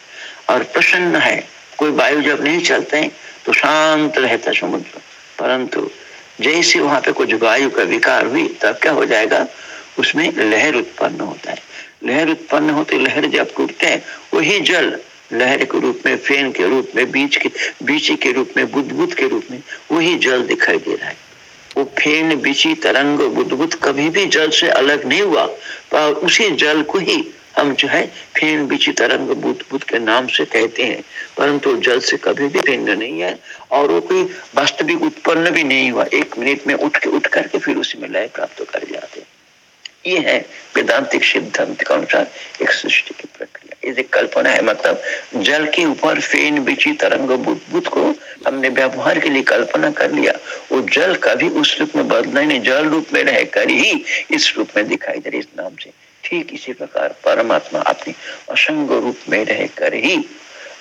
और प्रसन्न है, कोई वायु जब नहीं चलते तो शांत रहता समुद्र। परंतु जैसे वहाँ पे कुछ वायु का विकार हुई, तब क्या हो जाएगा? उसमें लहर उत्पन्न होता है। लहर उत्पन्न होते, लहर जब टूटते हैं वही जल लहर के रूप में, फेन के रूप में, बीच के, बीची के रूप में बुद्ध के रूप में, वही जल दिखाई दे रहा है। वो फेन बिची तरंग बुद्ध कभी भी जल से अलग नहीं हुआ। पर उसी जल को ही हम जो है फेन बिची तरंग बुद्ध बुद्ध के नाम से कहते हैं। परंतु जल से कभी भी भिन्न नहीं है और वो कोई वास्तविक उत्पन्न भी नहीं हुआ। एक मिनट में उठ के, उठ करके फिर उसी में लय प्राप्त कर जाते ये है वेदांतिक सिद्धांत के अनुसार एक सृष्टि की प्रक्रिया। ये कल्पना है मतलब जल के ऊपर फेन बिची तरंग बुद्ध को हमने व्यवहार के लिए कल्पना कर लिया। वो जल कभी उस रूप में बदला नहीं जल रूप में रह कर ही इस रूप में दिखाई दे रही इस नाम से। ठीक इसी प्रकार परमात्मा अपनी असंग रूप में रह कर ही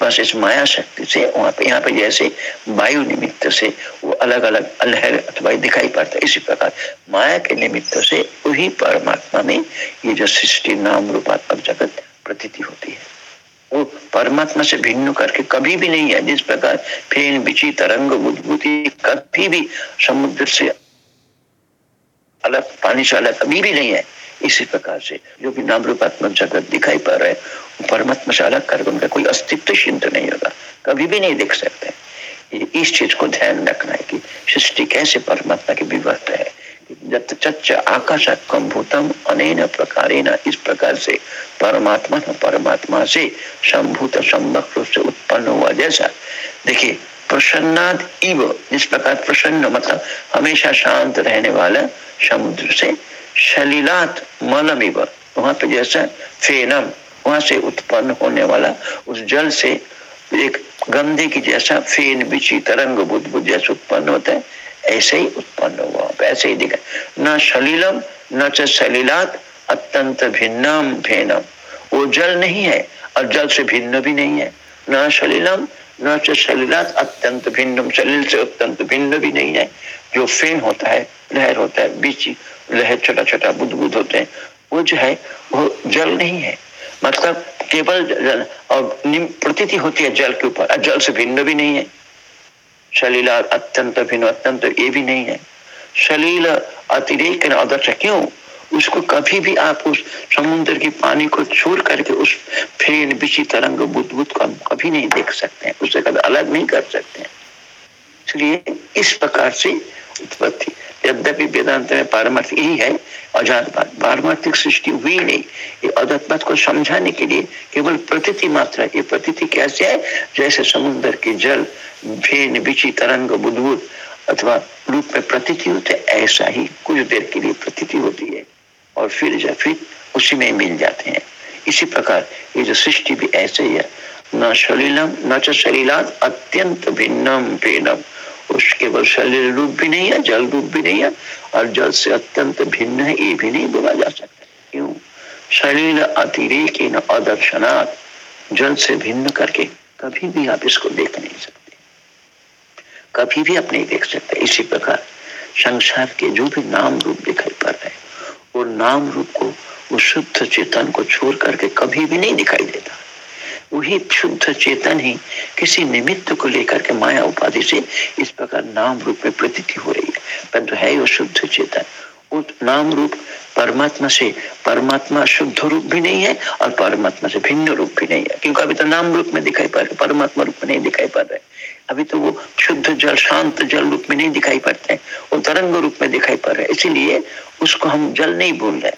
बस इस माया शक्ति से वहाँ पे, यहाँ पे जैसे वायु निमित्त से वो अलग अलग लहर अथवा दिखाई पड़ता है। इसी प्रकार माया के निमित्त से वही परमात्मा में ये जो सृष्टि नाम रूपात्मक जगत प्रतीति होती है। वो परमात्मा से भिन्न करके कभी भी नहीं है। जिस प्रकार फेन बिची तरंग बुद्धि कभी भी समुद्र से अलग, पानी से अलग कभी भी नहीं है। इसी प्रकार से जो भी नाम रूपात्मक जगत दिखाई पड़ रहा है, वो परमात्मा से अलग करके उनका कोई अस्तित्व सिद्ध नहीं होगा। कभी भी नहीं देख सकते। इस चीज़ को ध्यान रखना है कि सृष्टि कैसे परमात्मा की विवर्त है। अनेन इस प्रकार से परमात्मा परमात्मा से संभूत संभक रूप से उत्पन्न हुआ जैसा। देखिए, प्रसन्नाद इव, जिस प्रकार प्रसन्न मतलब हमेशा शांत रहने वाला समुद्र से शलीलात मलम इव, वहाँ पे जैसा फेनम, वहाँ से उत्पन्न होने वाला उस जल से एक गंधे की जैसा फेन बिची तरंग बुद्ध बुद्ध जैसे उत्पन्न होता है। ऐसे ही उत्पन्न हुआ। ऐसे ही दिखा। न सलीलम न सलीलात अत्यंत भिन्नम भेनम। वो जल नहीं है और जल से भिन्न भी नहीं है। न सलीलम न सलीलात अत्यंत भिन्नम। सलील से अत्यंत भिन्न भी नहीं है। जो फेन होता है, लहर होता है, बीच लहर छोटा छोटा बुद्ध होते हैं, वो जो है, वो जल नहीं है। मतलब केवल जल और प्रतीति होती है जल के ऊपर जल से भिन्न भी नहीं है। शलीला अत्यंत भिन्न, अत्यंत ये भी नहीं है। शलील अतिरेक आदर्श क्यों? उसको कभी भी आप उस समुद्र के पानी को छोड़ करके उस फेन बिची तरंग बुद्ध को कभी नहीं देख सकते हैं। उसे कभी अलग नहीं कर सकते हैं। इसलिए इस प्रकार से उत्पत्ति यद्यपि वेदांत में पारमार्थिक यही है अजातवाद पारमार्थिक सृष्टि हुई नहीं। ये अजातवाद को समझाने के लिए केवल प्रतीति मात्र ये प्रतीति कैसे है? जैसे समुद्र के जल, भेन, बिची, तरंग बुद्ध अथवा रूप में प्रतीति होते, ऐसा ही कुछ देर के लिए प्रतीति होती है और फिर जब फिर उसी में मिल जाते हैं। इसी प्रकार ये जो सृष्टि भी ऐसे ही है, न शलीलम न चलीला अत्यंत भिन्नम भेनम। उस केवल शरीर रूप भी नहीं है, जल रूप भी नहीं है, और जल से अत्यंत भिन्न है, ये भी नहीं बोला जा सकता। क्यों? शरीर अतिरेक अदर्शनाथ जल से भिन्न करके कभी भी आप इसको देख नहीं सकते। कभी भी आप नहीं देख सकते। इसी प्रकार संसार के जो भी नाम रूप दिखाई पड़ रहे वो नाम रूप को वो शुद्ध चेतन को छोड़ करके कभी भी नहीं दिखाई देता। वही शुद्ध चेतन ही किसी निमित्त को लेकर के माया उपाधि से इस प्रकार नाम रूप में प्रतीति हो रही है। परंतु है वो शुद्ध चेतन। नाम रूप परमात्मा से परमात्मा शुद्ध रूप भी नहीं है और परमात्मा से भिन्न रूप भी नहीं है। क्योंकि अभी तो नाम रूप में दिखाई पड़ रहे परमात्मा रूप में नहीं दिखाई पड़ रहे अभी तो वो शुद्ध जल, शांत जल रूप में नहीं दिखाई पड़ते हैं, वो तरंग रूप में दिखाई पड़ रहे इसीलिए उसको हम जल नहीं बोल रहे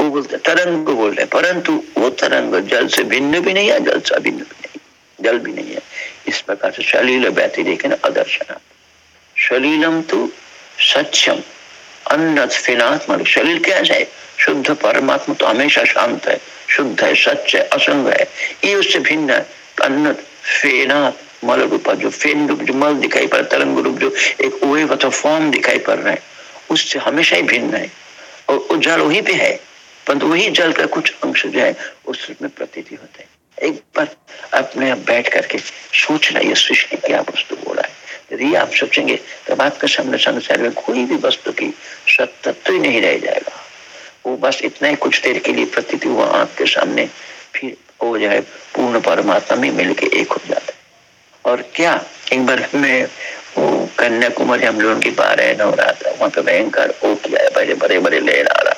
वो बोलते तरंग बोल रहे हैं। परंतु वो तरंग जल से भिन्न भी नहीं है, जल से अभिन्न भी नहीं। जल भी नहीं है। इस प्रकार से शलील व्यतिरेक अदर्शन। शलीलम तो सत्यम अन्न फिनात्म शरीर क्या है? शुद्ध परमात्मा तो हमेशा शांत है। शुद्ध है सच है, असंग है। ये उससे भिन्न है। अन्न फेनात मल रूप जो फेन रूप, जो मल दिखाई पड़ तरंग रूप जो एक अथवा फॉर्म दिखाई पड़ रहा है, उससे हमेशा ही भिन्न है। और जल वहीं पे है। परंतु वही जल का कुछ अंश जो है उसमें प्रतीति होते हैं। एक बार अपने आप बैठ करके सोचना, ये सृष्टि क्या वस्तु बोला है। यदि आप सोचेंगे तो आपके सामने संसार में कोई भी वस्तु की सत्य ही नहीं रह जाएगा। वो बस इतना ही कुछ देर के लिए प्रतीति हुआ, आपके सामने फिर वो जो है, पूर्ण परमात्मा में मिलके एक हो जाता है। और क्या? एक बार मैं, वो कन्याकुमारी हम लोगों की पा रहे हो रहा था वहाँ पे भयंकर ओ किया है बड़े बड़े बड़े आ रहा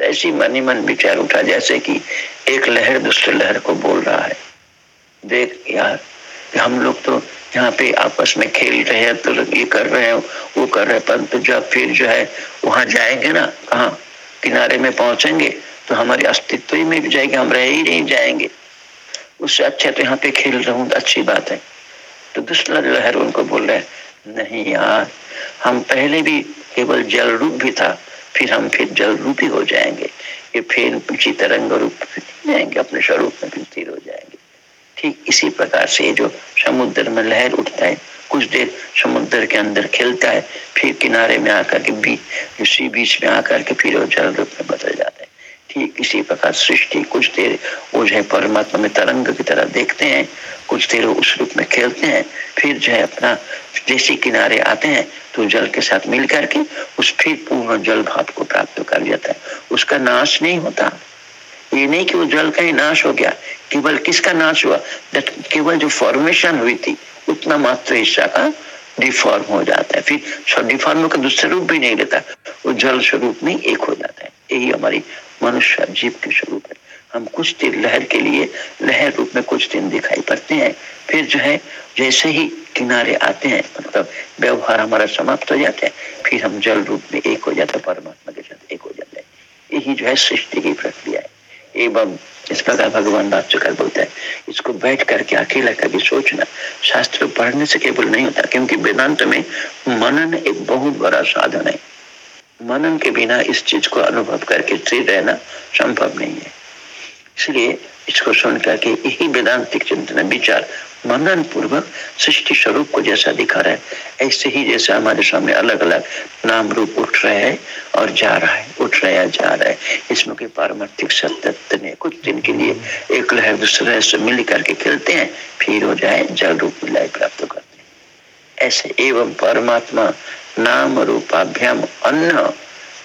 ऐसी मनी मन विचार उठा, जैसे कि एक लहर दूसरे लहर को बोल रहा है। देख यार, हम लोग तो यहाँ पे आपस में खेल रहे हैं तो ये कर रहे हैं, वो कर रहे हैं, परंतु जब फिर जो है, वहाँ जाएँगे ना, कहा, किनारे में पहुँचेंगे तो हमारे अस्तित्व ही में भी जाएँगे, हम रह ही नहीं जाएँगे। उससे अच्छा तो यहाँ पे खेल रहा हूँ, अच्छी बात है। तो दूसरा लहर उनको बोल रहे हैं, नहीं यार, हम पहले भी केवल जल रूप भी था फिर हम फिर जल रूपी हो जाएँगे। ये फिर उसी तरंग रूप जाएँगे, अपने स्वरूप में फिर स्थिर हो जाएँगे। ठीक इसी प्रकार से जो समुद्र में लहर उठता है, कुछ देर समुद्र के अंदर खेलता है, फिर किनारे में आकर के बीच उसी बीच में आकर के फिर वो जल रूप में बदल जाता है। ठीक इसी प्रकार सृष्टि कुछ देर वो जो है परमात्मा में तरंग की तरह देखते हैं, कुछ देर उस रूप में खेलते हैं, फिर जो है अपना जैसे किनारे आते हैं तो जल के साथ मिल करके उस फिर पूर्ण जल भाव को प्राप्त कर जाता है। उसका नाश नहीं होता। ये नहीं कि वो जल का ही नाश हो गया, केवल किसका नाश हुआ? केवल जो फॉर्मेशन हुई थी, उतना मात्र हिस्सा का डिफॉर्म हो जाता है। फिर डिफॉर्म का दूसरा रूप भी नहीं लेता, वो जल स्वरूप में एक हो जाता है। यही हमारी मनुष्य जीव के स्वरूप है। हम कुछ दिन लहर के लिए, लहर रूप में कुछ दिन दिखाई पड़ते हैं। फिर जो है, जैसे ही किनारे आते हैं मतलब व्यवहार हमारा समाप्त हो जाता है, फिर हम जल रूप में एक हो जाते हैं, परमात्मा के साथ एक हो जाते हैं। यही जो है सृष्टि की प्रक्रिया है। एवं इस प्रकार भगवान कर बोलते हैं, इसको बैठ करके अकेला कभी सोचना शास्त्र पढ़ने से केवल नहीं होता, क्योंकि वेदांत में मनन एक बहुत बड़ा साधन है। मनन के बिना इस चीज़ को अनुभव करके स्थिर रहना संभव नहीं है। इसलिए इसको सुन करके यही वेदांतिक चिंतन विचार मनन पूर्वक सृष्टि स्वरूप को जैसा दिखा रहा है, ऐसे ही जैसे हमारे सामने अलग अलग नाम रूप उठ रहे हैं और जा रहा है, उठ रहा है, जा रहा है। इसमें कोई पारमार्थिक सत्य ने कुछ दिन के लिए एक लहर दूसरे से मिल करके खेलते हैं, फिर हो जाए जल रूप मिलाई प्राप्त करते ऐसे एवं परमात्मा नाम रूपाभ्याम, अन्न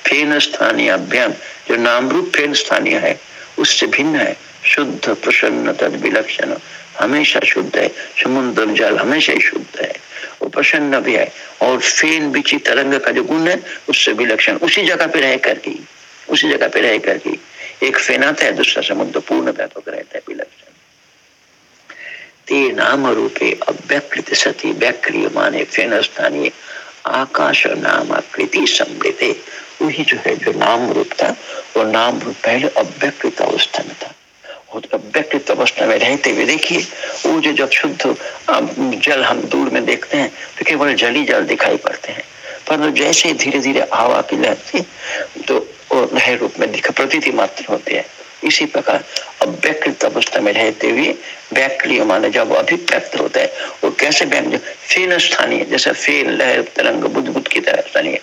फेन स्थानीय अभ्याम, जो नाम रूप फेन स्थानीय है, उससे भिन्न है, शुद्ध, प्रसन्न, तद विलक्षण, हमेशा शुद्ध है, समुद्र जल हमेशा ही शुद्ध है वो प्रसन्न भी है, और फेन बिची तरंग का जो गुण है, उससे विलक्षण, उसी जगह पे रह करके, उसी जगह पे रह करके, एक फेन आता है, दूसरा समुद्र पूर्ण व्यापक रहता है, विलक्षण। ते नाम रूपे अव्यकृत सती व्याक्रिय माने फेन स्थानीय आकाश नाम आकृति समृत वही जो है, जो नाम रूप था, वो नाम रूप पहले अव्यकृत अवस्था में था। अव्यकृत अवस्था में रहते हुए देखिए, वो जो जब शुद्ध जल हम दूर में देखते हैं तो केवल जल ही जल दिखाई पड़ते हैं। पर जैसे धीरे धीरे हवा की लहर थी तो वो लहर रूप में दिखा, प्रतीति मात्र होते हैं। इसी प्रकार अव्यकृत अवस्था में रहते हुए व्याक्रिय माने जब अभिव्यक्त होता है, वो कैसे व्यक्त फेन स्थानीय, जैसे फेन, लहर, तरंग बुद्ध बुद्ध की तरह स्थानीय।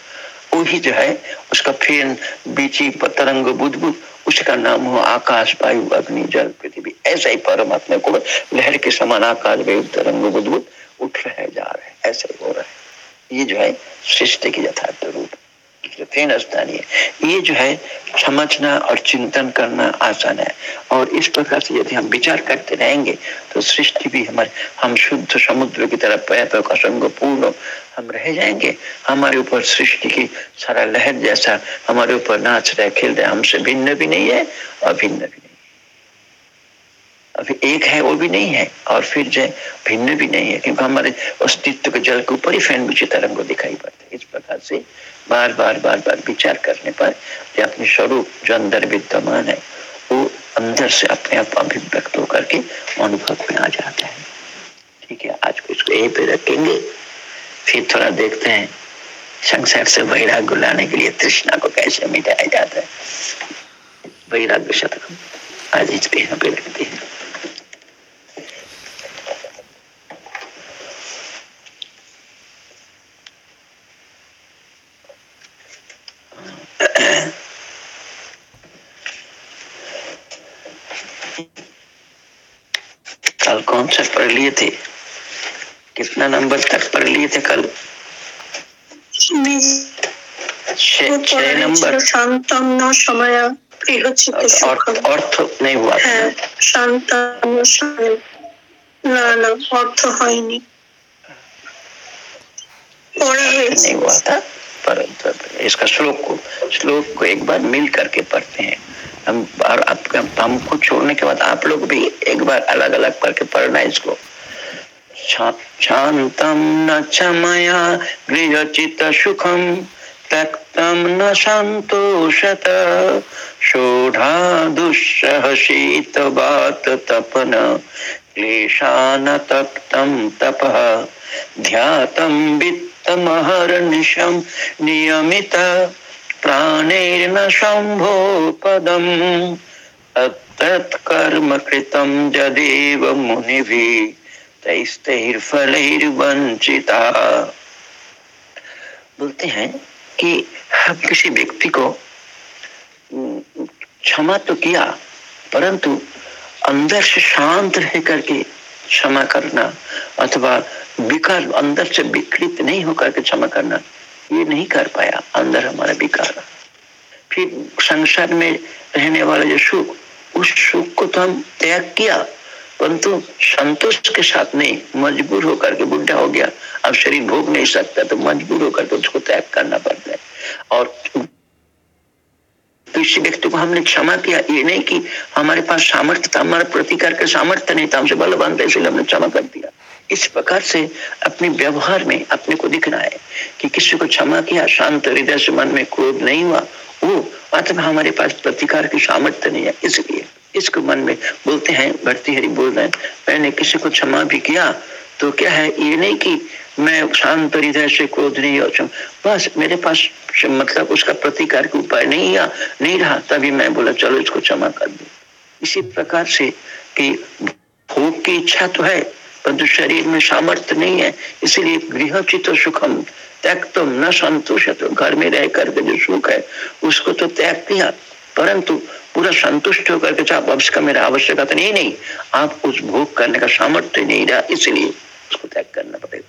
वही जो है, उसका फेन, बीची, तरंग बुद्ध बुद्ध उसका नाम हो आकाश, वायु, अग्नि, जल, पृथ्वी। ऐसा ही परमात्मा को लहर के समान आकाश, वायु, तरंग बुद्ध बुद्ध उठ रहे, जा रहे, ऐसे हो रहा है। ये जो है, सृष्टि की यथार्थ रूप। स्थानीय ये जो है समझना और चिंतन करना आसान है। और इस प्रकार से यदि हम विचार करते रहेंगे तो सृष्टि भी हमारे, हम शुद्ध समुद्र की तरह असंग पूर्ण हम रह जाएँगे। हमारे ऊपर सृष्टि की सारा लहर जैसा, हमारे ऊपर नाच रहे, खेल रहे, हमसे भिन्न भी नहीं है, अभिन्न भी नहीं। अभी एक है, वो भी नहीं है, और फिर जो भिन्न भी नहीं है, क्योंकि हमारे अस्तित्व के जल के ऊपर ही फ़ैन विचित्र तरंग दिखाई पड़ता इस प्रकार से बार बार बार बार विचार करने पर अपने स्वरूप जो अंदर विद्यमान है, वो अंदर से अपने आप अभिव्यक्त होकर के अनुभव में आ जाता है। ठीक है, आज को इसको यही पे रखेंगे। फिर थोड़ा देखते हैं संसार से वैराग्य लाने के लिए तृष्णा को कैसे मिटाया जाता है। वैराग्य शतक आज इस पे यहाँ पे रखते हैं कल कौन सा पढ़ लिए थे कितना नंबर तक पढ़ लिए थे कल छह नंबर शांतम समय अर्थ नहीं हुआ হ্যাঁ শান্তম না না অর্থ হয়নি পড়া হয়েছে नहीं हुआ था परंतु इसका श्लोक को श्लोक को एक बार मिल करके पढ़ते हैं हम और आपका हमको छोड़ने के बाद आप लोग भी एक बार अलग अलग करके पढ़ना इसको शांतम न चमया गृहचित सुखम त्यक्तम न संतोषत शोढ़ा दुस्सह शीत बात तपन, क्लेशान तप्तम तप। ध्यातम वित्तमहर्निशम नियमित, प्राणेर्न शंभो पदम तत्कर्म कृतम जदेव मुनिभिः। बोलते हैं कि हम किसी व्यक्ति को क्षमा तो किया, परंतु अंदर से शांत रह करके क्षमा करना अथवा विकार अंदर से विकृत नहीं होकर के क्षमा करना, ये नहीं कर पाया अंदर हमारा विकार। फिर संसार में रहने वाला जो सुख, उस सुख को तो हम त्याग किया। परंतु संतोष के साथ नहीं, मजबूर होकर के बुढ़ा हो गया। अब शरीर भोग नहीं सकता तो मजबूर होकर के उसको त्याग करना पड़ता है। और किसी व्यक्ति को हमने क्षमा किया, ये नहीं कि हमारे पास सामर्थ्य था, हमारा प्रतिकार का सामर्थ्य नहीं था, हमसे बलवान था, इसलिए हमने क्षमा कर दिया। इस प्रकार से अपने व्यवहार में अपने को दिखना है कि किसी को क्षमा किया, शांत हृदय से मन में क्रोध नहीं हुआ, वो अथवा हमारे पास प्रतिकार की सामर्थ्य नहीं है, इसलिए। इसको मन में बोलते हैं, भरती हरि बोल रहे हैं। मैंने किसी को क्षमा भी किया तो क्या है? ये नहीं कि मैं शांत हृदय से क्रोध नहीं हो बस मेरे पास मतलब उसका प्रतिकार का उपाय नहीं या नहीं रहा, तभी मैं बोला, चलो इसको क्षमा कर दू। इसी प्रकार से कि भोग की इच्छा तो है, परंतु शरीर में सामर्थ्य नहीं है, इसीलिए गृह चित सुखम। त्याग तो न संतोष है तो घर में रह करके जो सुख है, उसको तो त्याग किया परंतु पूरा संतुष्ट होकर के आप इसका मेरा आवश्यकता नहीं नहीं। आप उस भोग करने का सामर्थ्य नहीं रहा, इसलिए उसको त्याग करना पड़ेगा।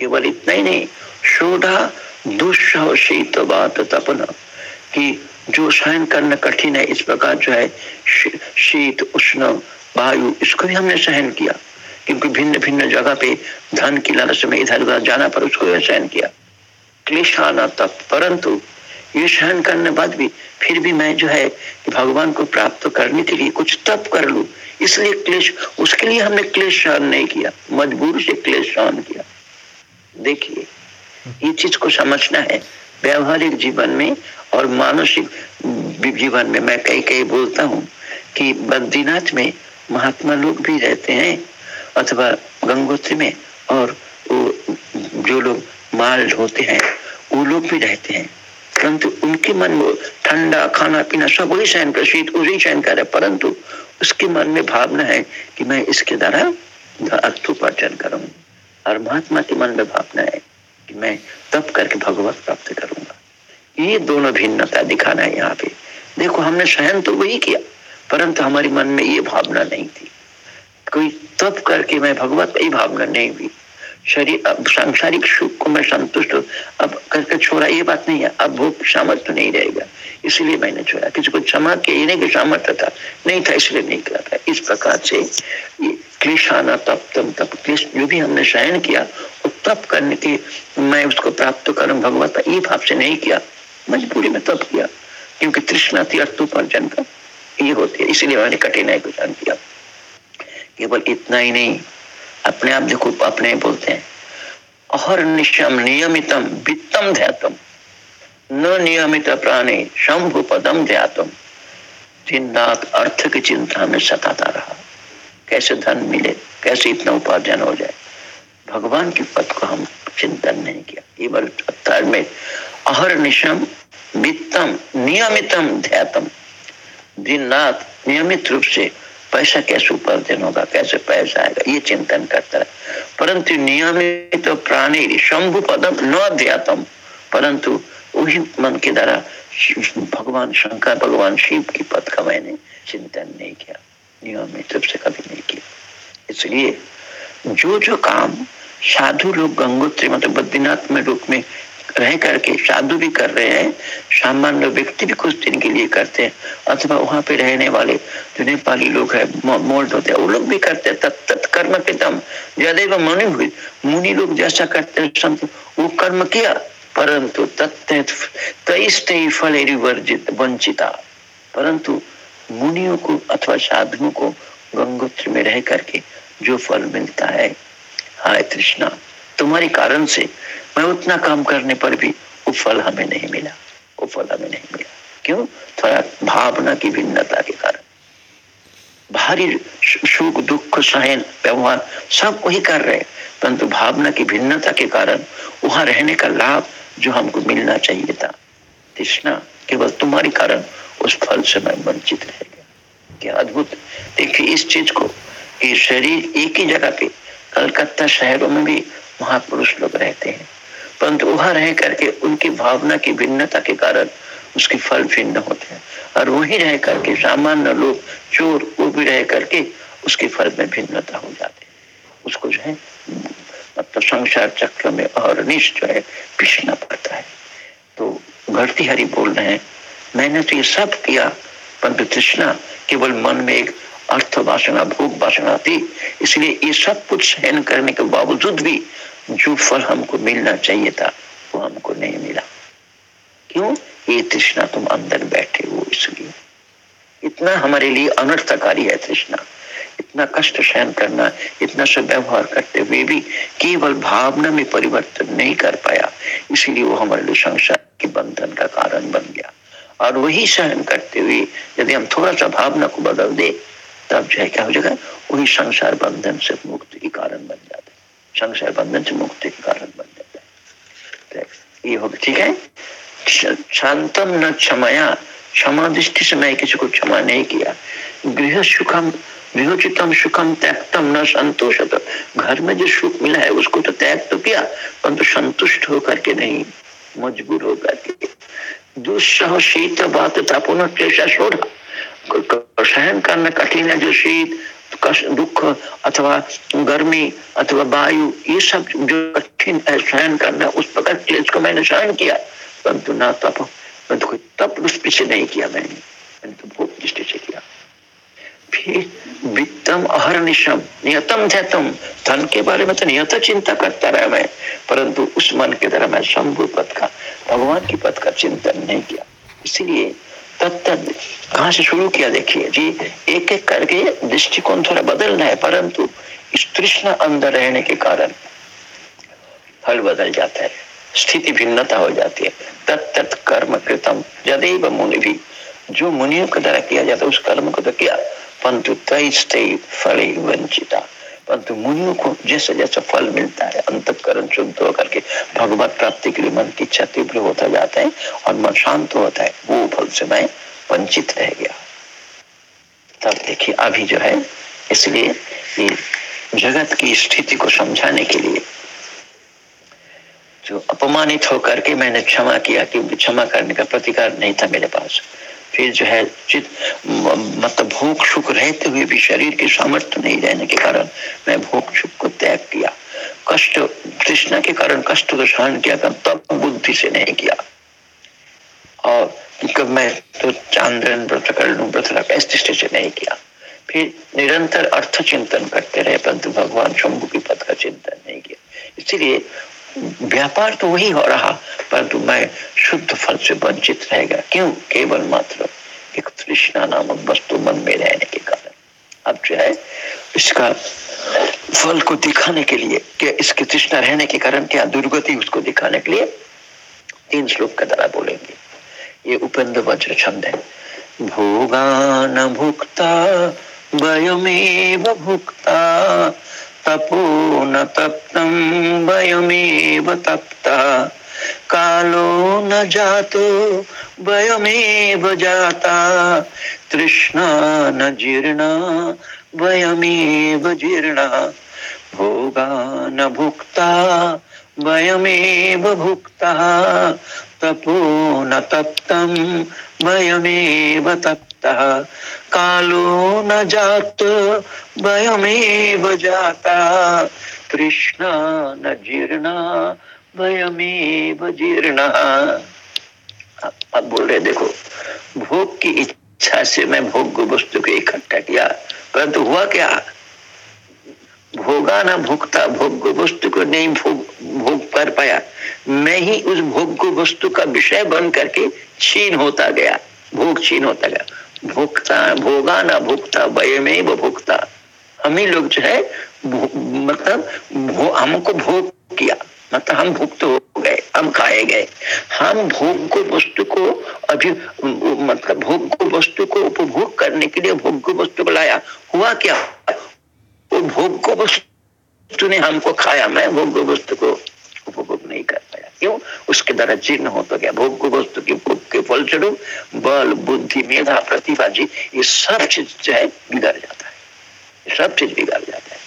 केवल इतना ही नहीं, शोधा दुष्ह शीत बात तपन, कि जो सहन करना कठिन है, इस प्रकार जो है शीत, उष्ण, वायु, इसको भी हमने सहन किया। क्योंकि भिन्न भिन्न जगह पे धन की लालच में इधर उधर जाना पर उसको सहन किया। क्लेश आना तप, परंतु ये सहन करने बाद भी फिर भी मैं जो है भगवान को प्राप्त करने के लिए कुछ तप कर लू। इसलिए क्लेश, उसके लिए हमने क्लेश सहन नहीं किया। मजबूर से क्लेश सहन किया। देखिए, ये चीज़ को समझना है व्यवहारिक जीवन में और मानसिक जीवन में। मैं कई कई बोलता हूँ कि बद्रीनाथ में महात्मा लोग भी रहते हैं अथवा गंगोत्री में और वो जो लोग माल होते हैं, वो लोग भी रहते हैं। परंतु उनके मन में ठंडा खाना पीना सब वही सहन कर शीत उसी सहन कर परंतु उसके मन में भावना है कि मैं इसके द्वारा अर्थोपार्जन करूँगा और महात्मा के मन में भावना है कि मैं तप करके भगवत प्राप्त करूँगा। ये दोनों भिन्नता दिखाना है यहाँ पे। देखो, हमने सहन तो वही किया, परंतु हमारे मन में ये भावना नहीं थी। कोई तप करके मैं भगवत यही भावना नहीं हुई। शरीर सांसारिक सुख को मैं संतुष्ट, अब करके छोड़ा, ये बात नहीं है, अब भोग सामर्थ्य नहीं रहेगा। इसलिए मैंने छोड़ा। किसी को क्षमा के नहीं कि सामर्थ्य था, नहीं था, इसलिए नहीं किया था। इस प्रकार से क्लेशाना, तप, तम, तप, क्लेश जो भी हमने सहन किया वो तप करने की, मैं उसको प्राप्त करूँ, भगवत ये भाव से नहीं किया, मजबूरी में तप किया, क्योंकि तृष्णा थी अर्थोपार्जन का, ये होती है। इसलिए मैंने कठिनाई को जान किया। केवल इतना ही नहीं अपने आप देखो, अपने बोलते हैं। अहर निशम नियमितम वित्तम ध्यातम। न नियमित प्राणी शंभु पदम ध्यातम। दिन रात अर्थ की चिंता में सताता रहा। कैसे धन मिले, कैसे इतना उपार्जन हो जाए। भगवान के पद को हम चिंतन नहीं किया। ये बार में अहर निशम वित्तम नियमितम ध्यातम। दिन रात नियमित रूप से पैसा कैसे उपार्जन होगा कैसे पैसा आएगा, ये चिंतन करता है। परंतु नियमित तो प्राणी, शंभु पदम न अध्यातम, परंतु वही मन के द्वारा भगवान शंकर, भगवान शिव की पद का मैंने चिंतन नहीं किया, नियमित रूप से कभी नहीं किया। इसलिए जो जो काम साधु लोग गंगोत्री मतलब बद्रीनाथ में रूप में रह करके साधु भी कर रहे हैं, सामान्य व्यक्ति भी कुछ दिन के लिए करते हैं। अथवा वहाँ पे रहने वाले जो नेपाली लोग है मोल्ड होते हैं, वो लोग भी करते हैं तत्कर्म पितम ज़्यादा मुनि हुई मुनि लोग जैसा करते हैं, संत, वो कर्म किया, परंतु फल वर्जित, वंचिता। परंतु मुनियों को अथवा साधुओं को गंगोत्र में रह करके जो फल मिलता है, हाय कृष्णा तुम्हारे कारण से मैं उतना काम करने पर भी वो फल हमें नहीं मिला। वो फल हमें नहीं मिला। क्यों? थोड़ा भावना की भिन्नता के कारण। भारी सुख, दुख, सहन, व्यवहार सब वही कर रहे परंतु भावना की भिन्नता के कारण वहाँ रहने का लाभ जो हमको मिलना चाहिए था। तृष्णा केवल तुम्हारे कारण उस फल से मैं वंचित रह गया। क्या अद्भुत। देखिए इस चीज़ को कि शरीर एक ही जगह पे कलकत्ता शहरों में भी महापुरुष लोग रहते हैं। परंतु वहाँ रह करके उनकी भावना की भिन्नता के कारण उसके फल भिन्न होते हैं। और वही रह करके सामान्य लोग चोर, वो भी रह करके उसके फल में भिन्नता हो जाते हैं। उसको जो है मतलब संसार चक्र में और निश्च जो है, पिछना पड़ता है। तो घरती हरि बोल रहे हैं, मैंने तो ये सब किया, परंतु तृष्णा केवल मन में एक अर्थ वासना भूख वासना थी। इसलिए ये सब कुछ सहन करने के बावजूद भी जो फल हमको मिलना चाहिए था, वो हमको नहीं मिला। क्यों? ये तृष्णा तुम अंदर बैठे हो इसलिए। इतना हमारे लिए अनर्थकारी है तृष्णा। इतना कष्ट सहन करना, इतना सब व्यवहार करते हुए भी केवल भावना में परिवर्तन नहीं कर पाया। इसलिए वो हमारे लिए संसार के बंधन का कारण बन गया। और वही सहन करते हुए यदि हम थोड़ा सा भावना को बदल दे, तब जो है क्या हो जाएगा? वही संसार बंधन से मुक्ति के कारण बन जाता है संसार बंधन से मुक्ति के कारण बन जाता है ये होगा ठीक है? शांतम न क्षमया, क्षमा दृष्टि से मैं किसी को क्षमा नहीं किया। गृह सुखम विहोचितम सुखम त्यागतम न संतोष घर में जो सुख मिला है, उसको तो त्याग तो किया, परंतु तो संतुष्ट होकर के नहीं, मजबूर होकर के। दुस्सह शीत बात पुनः क्लेशा छोड़ा सहन करना कठिन है जो शीत दुख अथवा गर्मी अथवा वायु, ये सब जो कठिन है, सहन करना, उस प्रकार क्लेश को मैंने सहन किया। परंतु ना तप परंतु कोई तप उस पीछे नहीं किया मैंने। मैंने तो बहुत दृष्टि से किया। फिर वित्तम अहरनिशम, नियतम ध्यतम, धन के बारे में तो नियत चिंता करता रहा मैं। परंतु उस मन के तरह मैं शंभु पद का, भगवान की पद का चिंतन नहीं किया। इसलिए तत्त कहा से शुरू किया? देखिए जी एक एक करके दृष्टिकोण थोड़ा बदलना है, परंतु इस तृष्णा अंदर रहने के कारण फल बदल जाता है, स्थिति भिन्नता हो जाती है। तत्त कर्म कृतम जदेव मुनि भी जो मुनियों के द्वारा किया जाता है, उस कर्म को तो किया, परंतु तय फल वंचिता। परंतु मुनियों को जैसे जैसे फल मिलता है, अंतकरण शुद्ध होकर के भगवत प्राप्ति के लिए मन की इच्छा तीव्र होता जाता है और मन शांत होता है, वो फल से मैं वंचित रह गया। तब देखिए, अभी जो है, इसलिए जगत की स्थिति को समझाने के लिए जो अपमानित होकर के मैंने क्षमा किया क्योंकि क्षमा करने का प्रतिकार नहीं था मेरे पास। फिर जो है चित मतलब भूख सुख रहते हुए भी शरीर के सामर्थ्य नहीं रहने के कारण मैं भूख सुख को त्याग किया। कष्ट कृष्ण के कारण कष्ट को सहन किया तब बुद्धि से नहीं किया। और कब मैं तो चांद्रन व्रत कर लू, व्रत रख से नहीं किया। फिर निरंतर अर्थ चिंतन करते रहे, परंतु भगवान शंभु की पद का चिंतन नहीं किया। इसलिए व्यापार तो वही हो रहा, परंतु मैं शुद्ध फल से वंचित रहेगा क्यों? केवल मात्र तृष्णा नामक वस्तु मन में रहने के कारण। अब जो है, इसका फल को दिखाने के लिए, क्या इसके तृष्णा रहने के कारण, क्या दुर्गति उसको दिखाने के लिए, तीन श्लोक के द्वारा बोलेंगे। ये उपेंद्र वज्र छंद है। भोगान भुक्ता, वयमेव भुक्ता तपो न तप्तं, वयमेव तप्ता। कालो न जातो वयमेव जाता तृष्णा न जीर्णा वयमेव जीर्णा भोगा न भुक्ता वयमेव भुक्ता तपो न तप्तं वयमेव तप्तः कालो न जात वयमेव जाता कृष्ण न जीर्ण जीर्ण। अब बोल रहे देखो भोग की इच्छा से मैं भोग वस्तु को इकट्ठा किया परंतु हुआ क्या? भोगा ना भोगता भोग वस्तु को नहीं भोग भोग कर पाया। मैं ही उस भोग वस्तु का विषय बन करके छीन होता गया भोग छीन होता गया। भोगता भोगा ना भोगता वय में भोगता। हम ही लोग जो है मतलब भो, हमको भोग किया। मतलब हम भुक्त हो गए, हम खाए गए। हम भोग को वस्तु को अभी मतलब भोग को वस्तु को उपभोग करने के लिए भोग को वस्तु को लाया हुआ क्या? वो भोग को वस्तु ने हमको खाया। मैं भोग को वस्तु को उपभोग नहीं कर पाया। क्यों? उसके द्वारा जीर्ण होता गया। भोग को वस्तु के भोग के फल स्वरूप बल, बुद्धि, मेधा, प्रतिभा, जी, ये सब चीज़ जो है बिगड़ जाता है। सब चीज़ बिगड़ जाता है।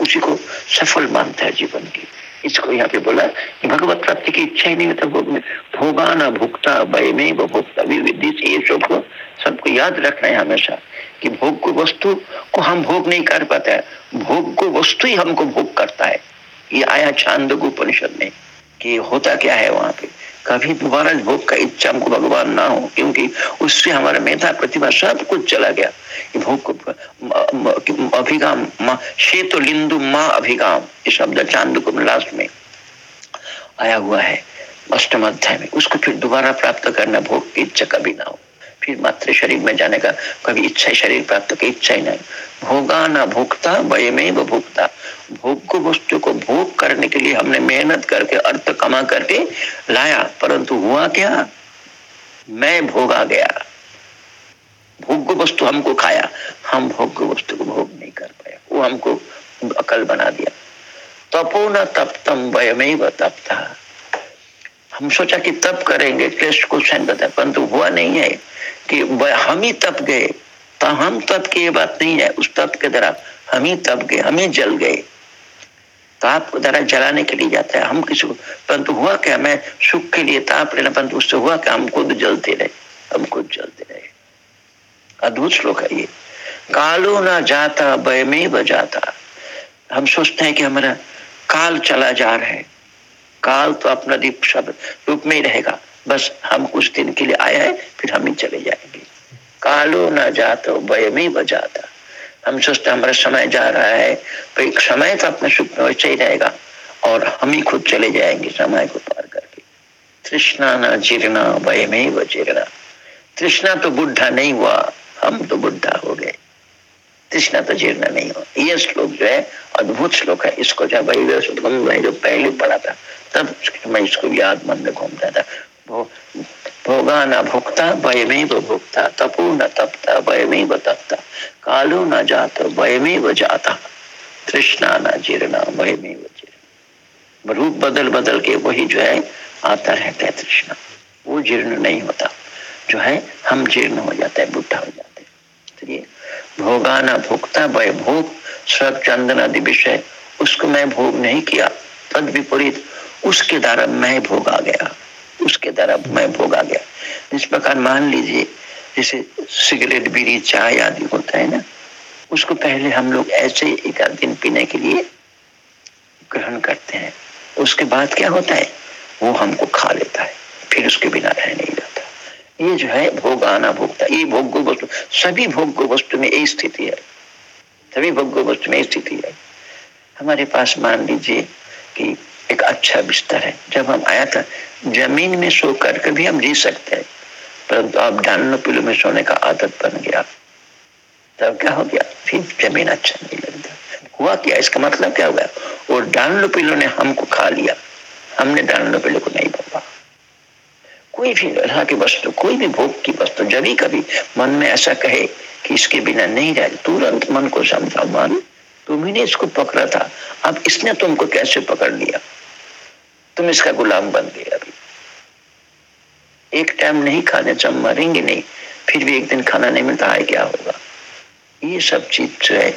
उसी को सफल मानता है जीवन की। इसको यहाँ पे बोला, भगवत प्राप्ति की इच्छा ही नहीं होता भोग में। भोगा न भुगता वय में भोगता विधि से ये सबको सबको याद रखना है हमेशा कि भोग को वस्तु को हम भोग नहीं कर पाते हैं। भोग को वस्तु ही हमको भोग करता है। ये आया चाँद उपनिषद में कि होता क्या है वहाँ पे? कभी दोबारा भोग का इच्छा हमको भगवान ना हो, क्योंकि उससे हमारा मेधा प्रतिभा सब कुछ चला गया। अभिगाम। शेतो लिंदु माँ अभिगाम। ये शब्द चाँद को लास्ट में आया हुआ है, अष्टम अध्याय में। उसको फिर दोबारा प्राप्त करना भोग की इच्छा कभी ना हो। फिर मात्र शरीर में जाने का कभी इच्छा शरीर प्राप्त की इच्छा ही नहीं। भोगा ना भोगता वयमे भोगता। भोग वस्तु को भोग करने के लिए हमने मेहनत करके, अर्थ कमा करके लाया। परंतु हुआ क्या? मैं भोगा गया। भोग वस्तु हमको खाया। हम भोग्य वस्तु को भोग नहीं कर पाया वो हमको अकल बना दिया। तपो न तप्तम वयमे तपता। हम सोचा कि तप करेंगे, क्लेश को सहन करता परंतु हुआ नहीं है कि हम ही तप गए। तो हम तप की ये बात नहीं है। उस तप के द्वारा हम ही तप गए, हम ही जल गए। ताप को द्वारा जलाने के लिए जाता है। हम किसी को परंतु हुआ क्या? मैं सुख के लिए ताप लेना परंतु उससे हुआ क्या? हम खुद जलते रहे। हम खुद जलते रहे। अद्भुत श्लोक है ये। कालो ना जाता वय में बजाता। हम सोचते हैं कि हमारा काल चला जा रहा है। काल तो अपना दीप शब्द रूप में ही रहेगा। बस हम कुछ दिन के लिए आया है, फिर हम ही चले जाएँगे। कालो न जातो वय में बजाता। हम सोचते हमारा समय जा रहा है तो एक समय तो अपने सुख में वैसे ही रहेगा और हम ही खुद चले जाएँगे समय को पार करके। तृष्णा ना जीर्णा वय में व जीर्णा तृष्णा तो बुढ़ा नहीं हुआ। हम तो बुढ़ा हो गए। तृष्णा तो जीर्ण नहीं हो। ये श्लोक जो है, अद्भुत श्लोक है। इसको जब भाई जो पहले पढ़ा था, तब मैं इसको याद मन में घूमता था। भोगा न भुगता भयमेव भुगता तपो न तपता, भयमेव तपता। कालो न जात, भयमेव जाता। तृष्णा न जीर्णा, भयमेव जीर्ण। रूप बदल बदल के वही जो है, आता रहता है तृष्णा। वो जीर्ण नहीं होता। जो है, हम जीर्ण हो जाते हैं बुढ़ा हो जाता भोगा न भोगता भय, भोग सब चंदन आदि विषय, उसको मैं भोग नहीं किया। तद विपरीत, उसके द्वारा मैं भोग आ गया। उसके द्वारा मैं भोगा गया। इस प्रकार मान लीजिए, जैसे सिगरेट, बीड़ी, चाय आदि होता है ना, उसको पहले हम लोग ऐसे एक आध दिन पीने के लिए ग्रहण करते हैं। उसके बाद क्या होता है? वो हमको खा लेता है। फिर उसके बिना रह नहीं ये जो है भोग आना भोगता ये भोग वस्तु, सभी भोग वस्तु में यही स्थिति है। सभी भोग वस्तु में स्थिति है। हमारे पास मान लीजिए कि एक अच्छा बिस्तर है। जब हम आया था, ज़मीन में सो करके भी हम जी सकते हैं। परंतु आप डालनो पिलो में सोने का आदत बन गया। तब क्या हो गया? फिर ज़मीन अच्छा नहीं लगता हुआ क्या? इसका मतलब क्या हुआ? और डालनो पिलो ने हमको खा लिया। हमने डालनो पिलो को नहीं भोगा। कोई भी अल्लाह की वस्तु, कोई भी भोग की वस्तु, जब भी कभी मन में ऐसा कहे कि इसके बिना नहीं रहे, तुरंत मन को समझा, मन तुम्ही ने इसको पकड़ा था। अब इसने तुमको कैसे पकड़ लिया? तुम इसका गुलाम बन गए अभी। एक टाइम नहीं खाने से मरेंगे नहीं, फिर भी एक दिन खाना नहीं मिलता है क्या होगा? ये सब चीज़ जो है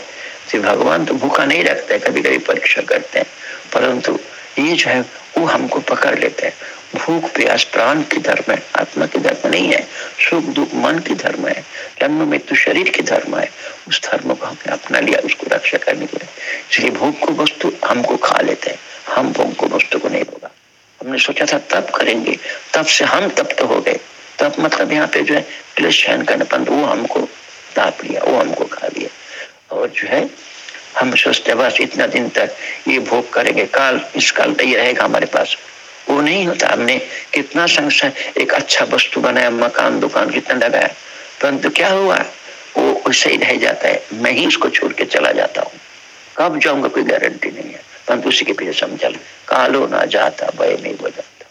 तो भगवान तो भूखा नहीं रखते कभी कभी परीक्षा करते हैं, परंतु ये जो है, वो हमको पकड़ लेते हैं। भूख, प्यास, प्राण की धर्म है, आत्मा की धर्म नहीं है, सुख, दुख, मन की धर्म है, जन्म मृत्यु शरीर की धर्म है, उस धर्म को हमने अपना लिया, उसको रक्षा करने के लिए। इसलिए भूख को वस्तु हमको खा लेते हैं, हम भोग को वस्तु को नहीं भोगा। हमने सोचा था तब करेंगे तब से हम तब तो हो गए। तब मतलब यहाँ पे जो है, क्लेश सहन करने पर वो हमको ताप लिया, वो हमको खा लिया। और जो है, हम सोचते बस इतना दिन तक ये भोग करेंगे, काल, इस काल ये रहेगा हमारे पास। नहीं होता। हमने कितना संशय, एक अच्छा वस्तु बनाया, मकान, दुकान, कितना लगाया। परंतु क्या हुआ? वो वैसे ही रह जाता है। मैं ही उसको छोड़ के चला जाता हूँ। कब जाऊँगा कोई गारंटी नहीं है। परंतु उसी के पीछे समझा कालो ना जाता, भय में वो जाता।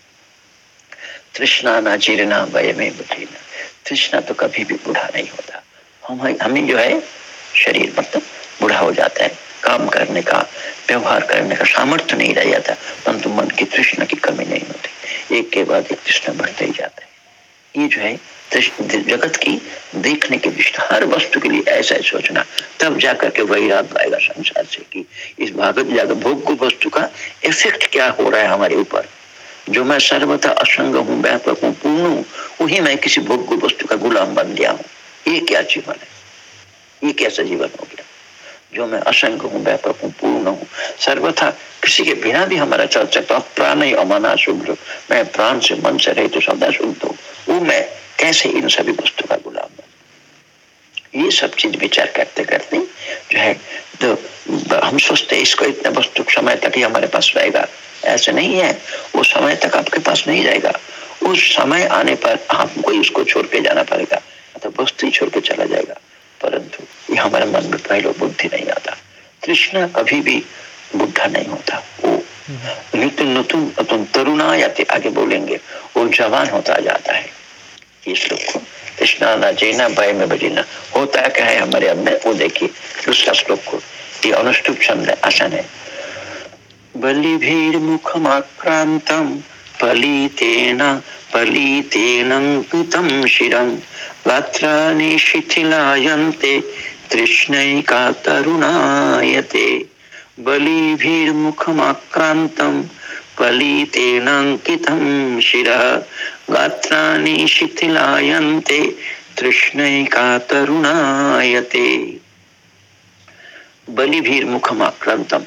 तृष्णा ना जीर्णा, भय में जीना तृष्णा तो कभी भी बूढ़ा नहीं होता। हम हमें जो है, शरीर मतलब बूढ़ा हो जाता है। काम करने का, व्यवहार करने का सामर्थ्य नहीं रह जाता। परंतु मन की तृष्णा की कमी नहीं होती। एक के बाद एक तृष्णा बढ़ते ही जाता है। ये जो है जगत की देखने की दृष्टि हर वस्तु के लिए ऐसा ही सोचना। तब जाकर के वही रात आएगा संसार से कि इस भागत जाकर भोग को वस्तु का इफ़ेक्ट क्या हो रहा है हमारे ऊपर? जो मैं सर्वथा असंग हूँ, व्यापक हूँ, पूर्ण हूँ, वही मैं किसी भोग को, वस्तु का गुलाम बन गया हूँ। ये क्या जीवन है? ये कैसा जीवन हो गया? जो मैं असंग हूँ व्यापक हूँ, पूर्ण हूँ। सर्वथा किसी के बिना भी हमारा चल सकता हूँ प्राण ही अमाना शुद्ध मैं प्राण से मन से रहे तो सदा शुद्ध हूँ। वो मैं कैसे इन सभी वस्तु का गुलाम बन ये सब चीज़ विचार करते करते जो है तो हम सोचते इसको इतने वस्तु समय तक ही हमारे पास रहेगा। ऐसे नहीं है। वो समय तक आपके पास नहीं रहेगा। उस समय आने पर आपको उसको छोड़ के जाना पड़ेगा। तो वस्तु ही छोड़ के चला जाएगा। परंतु हमारे मन में पहले बुद्धि नहीं आता। कृष्णा कभी भी बुढ़ा नहीं होता। वो नित्य नतुन नतुन तरुणा या आगे बोलेंगे। वो जवान होता जाता है। ये श्लोक को कृष्णा ना जेना भय में बजीना होता क्या है हमारे अंदर वो देखिए, दूसरा श्लोक को। ये अनुष्टुप छंद आसन है। बलि भीड़ मुखम बलिभिर्मुखमाक्रान्तं पलितेन पलितेनङ्कृतं शिरं। गात्राणि शिथिलायन्ते, तृष्णैका तरुणायते। बलिभिर्मुखमाक्रान्तं, पलितेनाङ्कितं शिरः। गात्राणि शिथिलायन्ते, तृष्णैका तरुणायते। बलिभिर्मुखमाक्रान्तम्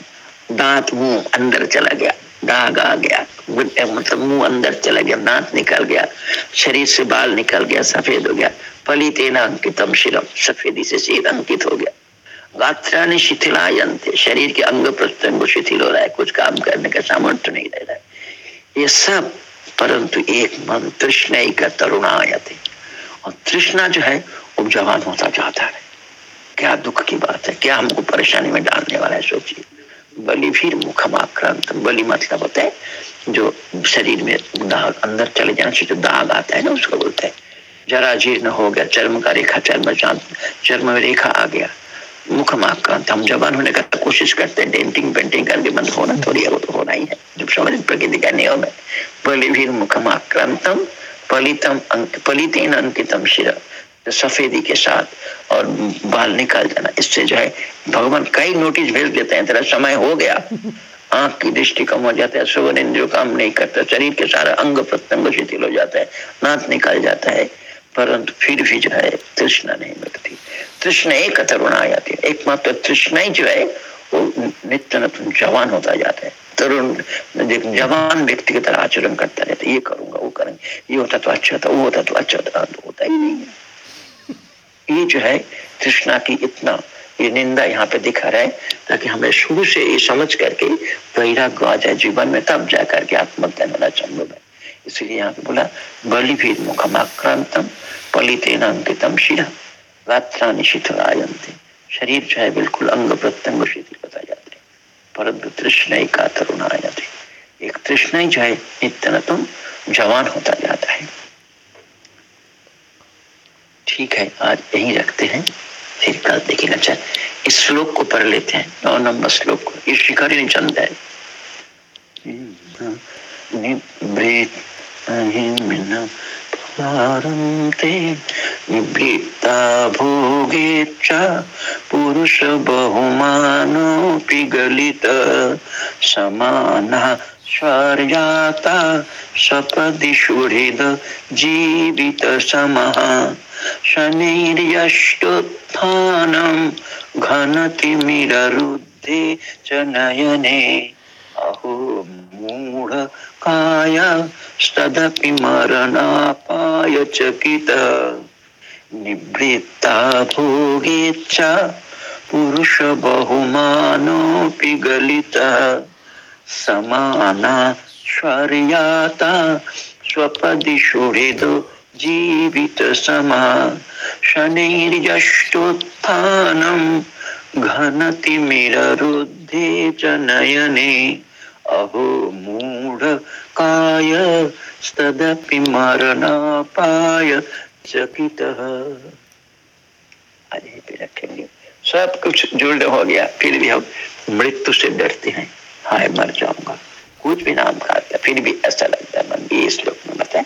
दांत मुँह अंदर चला गया। दाग आ गया मतलब मुँह अंदर चला गया दांत निकल गया, शरीर से बाल निकल गया, सफ़ेद हो गया तेना अंकितम शिरम, सफेदी से सिर अंकित हो गया। गात्रानि शिथिलायंत, शरीर के अंग प्रत्यंग शिथिल हो रहा है, कुछ काम करने का सामर्थ्य नहीं रह रहा है। ये सब, परंतु एक मन तृष्णा का तरुणायते और तृष्णा जो है, वो जवान होता जाता है। क्या दुख की बात है, क्या हमको परेशानी में डालने वाला है, सोचिए। बलि फिर मुखमाक्रांत, बलि मतलब होता है, जो शरीर में दाग, अंदर चले जाने से जो दाग आता है ना, उसको बोलते हैं। जरा जीर्ण हो गया, चर्म का रेखा, चर्म चर्म रेखा आ गया। मुखमाक्रांत, हम जवान होने का कोशिश करते हैं, डेंटिंग, पेंटिंग करके बंद होना, थोड़ी वो तो होना ही है। जब समझ प्रकृति का नियम है बलि फिर मुखमाक्रांतम पलितम पलितेन अंकितम शिरा। सफेदी के साथ और बाल निकाल जाना। इससे जो है भगवान कई नोटिस भेज देते हैं तेरा समय हो गया। आँख की दृष्टि कम हो जाता है सुवन इंद्रियों काम नहीं करता शरीर के सारा अंग प्रत्यंग शिथिल हो जाता है नाथ निकाल जाता है परंतु फिर भी जो है तृष्णा नहीं मिटती तृष्णा एक तरुण आ जाती है एकमात्र तृष्णा ही जो है वो नित्य नतुन जवान होता जाता है। तरुण जवान व्यक्ति की तरह आचरण करता रहता है ये करूँगा वो करेंगे ये होता तो अच्छा था वो होता तो अच्छा था तो होता ही नहीं है। ये जो है कृष्णा की इतना ये निंदा यहाँ पे दिखा रहा है, ताकि हमें शुरू से ये समझ करके वैराग्य आ जाए जीवन में, तब जा करके आत्मज्ञान होना संभव है। इसलिए यहाँ पे बोला बलि भी मुखम आक्रांतम पलितेन अंकितम शिरा गात्रानि शिथिलायंते शरीर जो है बिल्कुल अंग प्रत्यंग शिथिल होता जाते परंतु तृष्ण का तरुण आ जाते एक तृष्ण जो है नित्य जवान होता जाता है। ठीक है, आज यही रखते हैं। फिर कल देखेंगे अच्छा इस श्लोक को पढ़ लेते हैं नौ नंबर श्लोक को। ये शिखरी चंद है। निवृत्ता भोगे पुरुष बहुमानोऽपि गलित समाना स्वर्याता सपदि सुहृद जीवित समः। शनिर्यष्टुत्थानं घनतिमिररुद्धे च नयने। अहो मूढकाय स्तदपि मरणापाय चकित। निवृत्ता भोगेच्छा पुरुष बहुमानोऽपि गलितः। समाना स्वर्याता स्वपदि जीवित समा शनिर्यष्टोत्थानं घनतिमिररुद्धे च नयने अहो मूढ़ काय स्तदपि मरणापाय चकित रखेंगे। सब कुछ जुड़ हो गया, फिर भी हम मृत्यु से डरते हैं। हाय, मर जाऊँगा। कुछ भी नाम खाता फिर भी ऐसा लगता है मन, ये श्लोक में बताए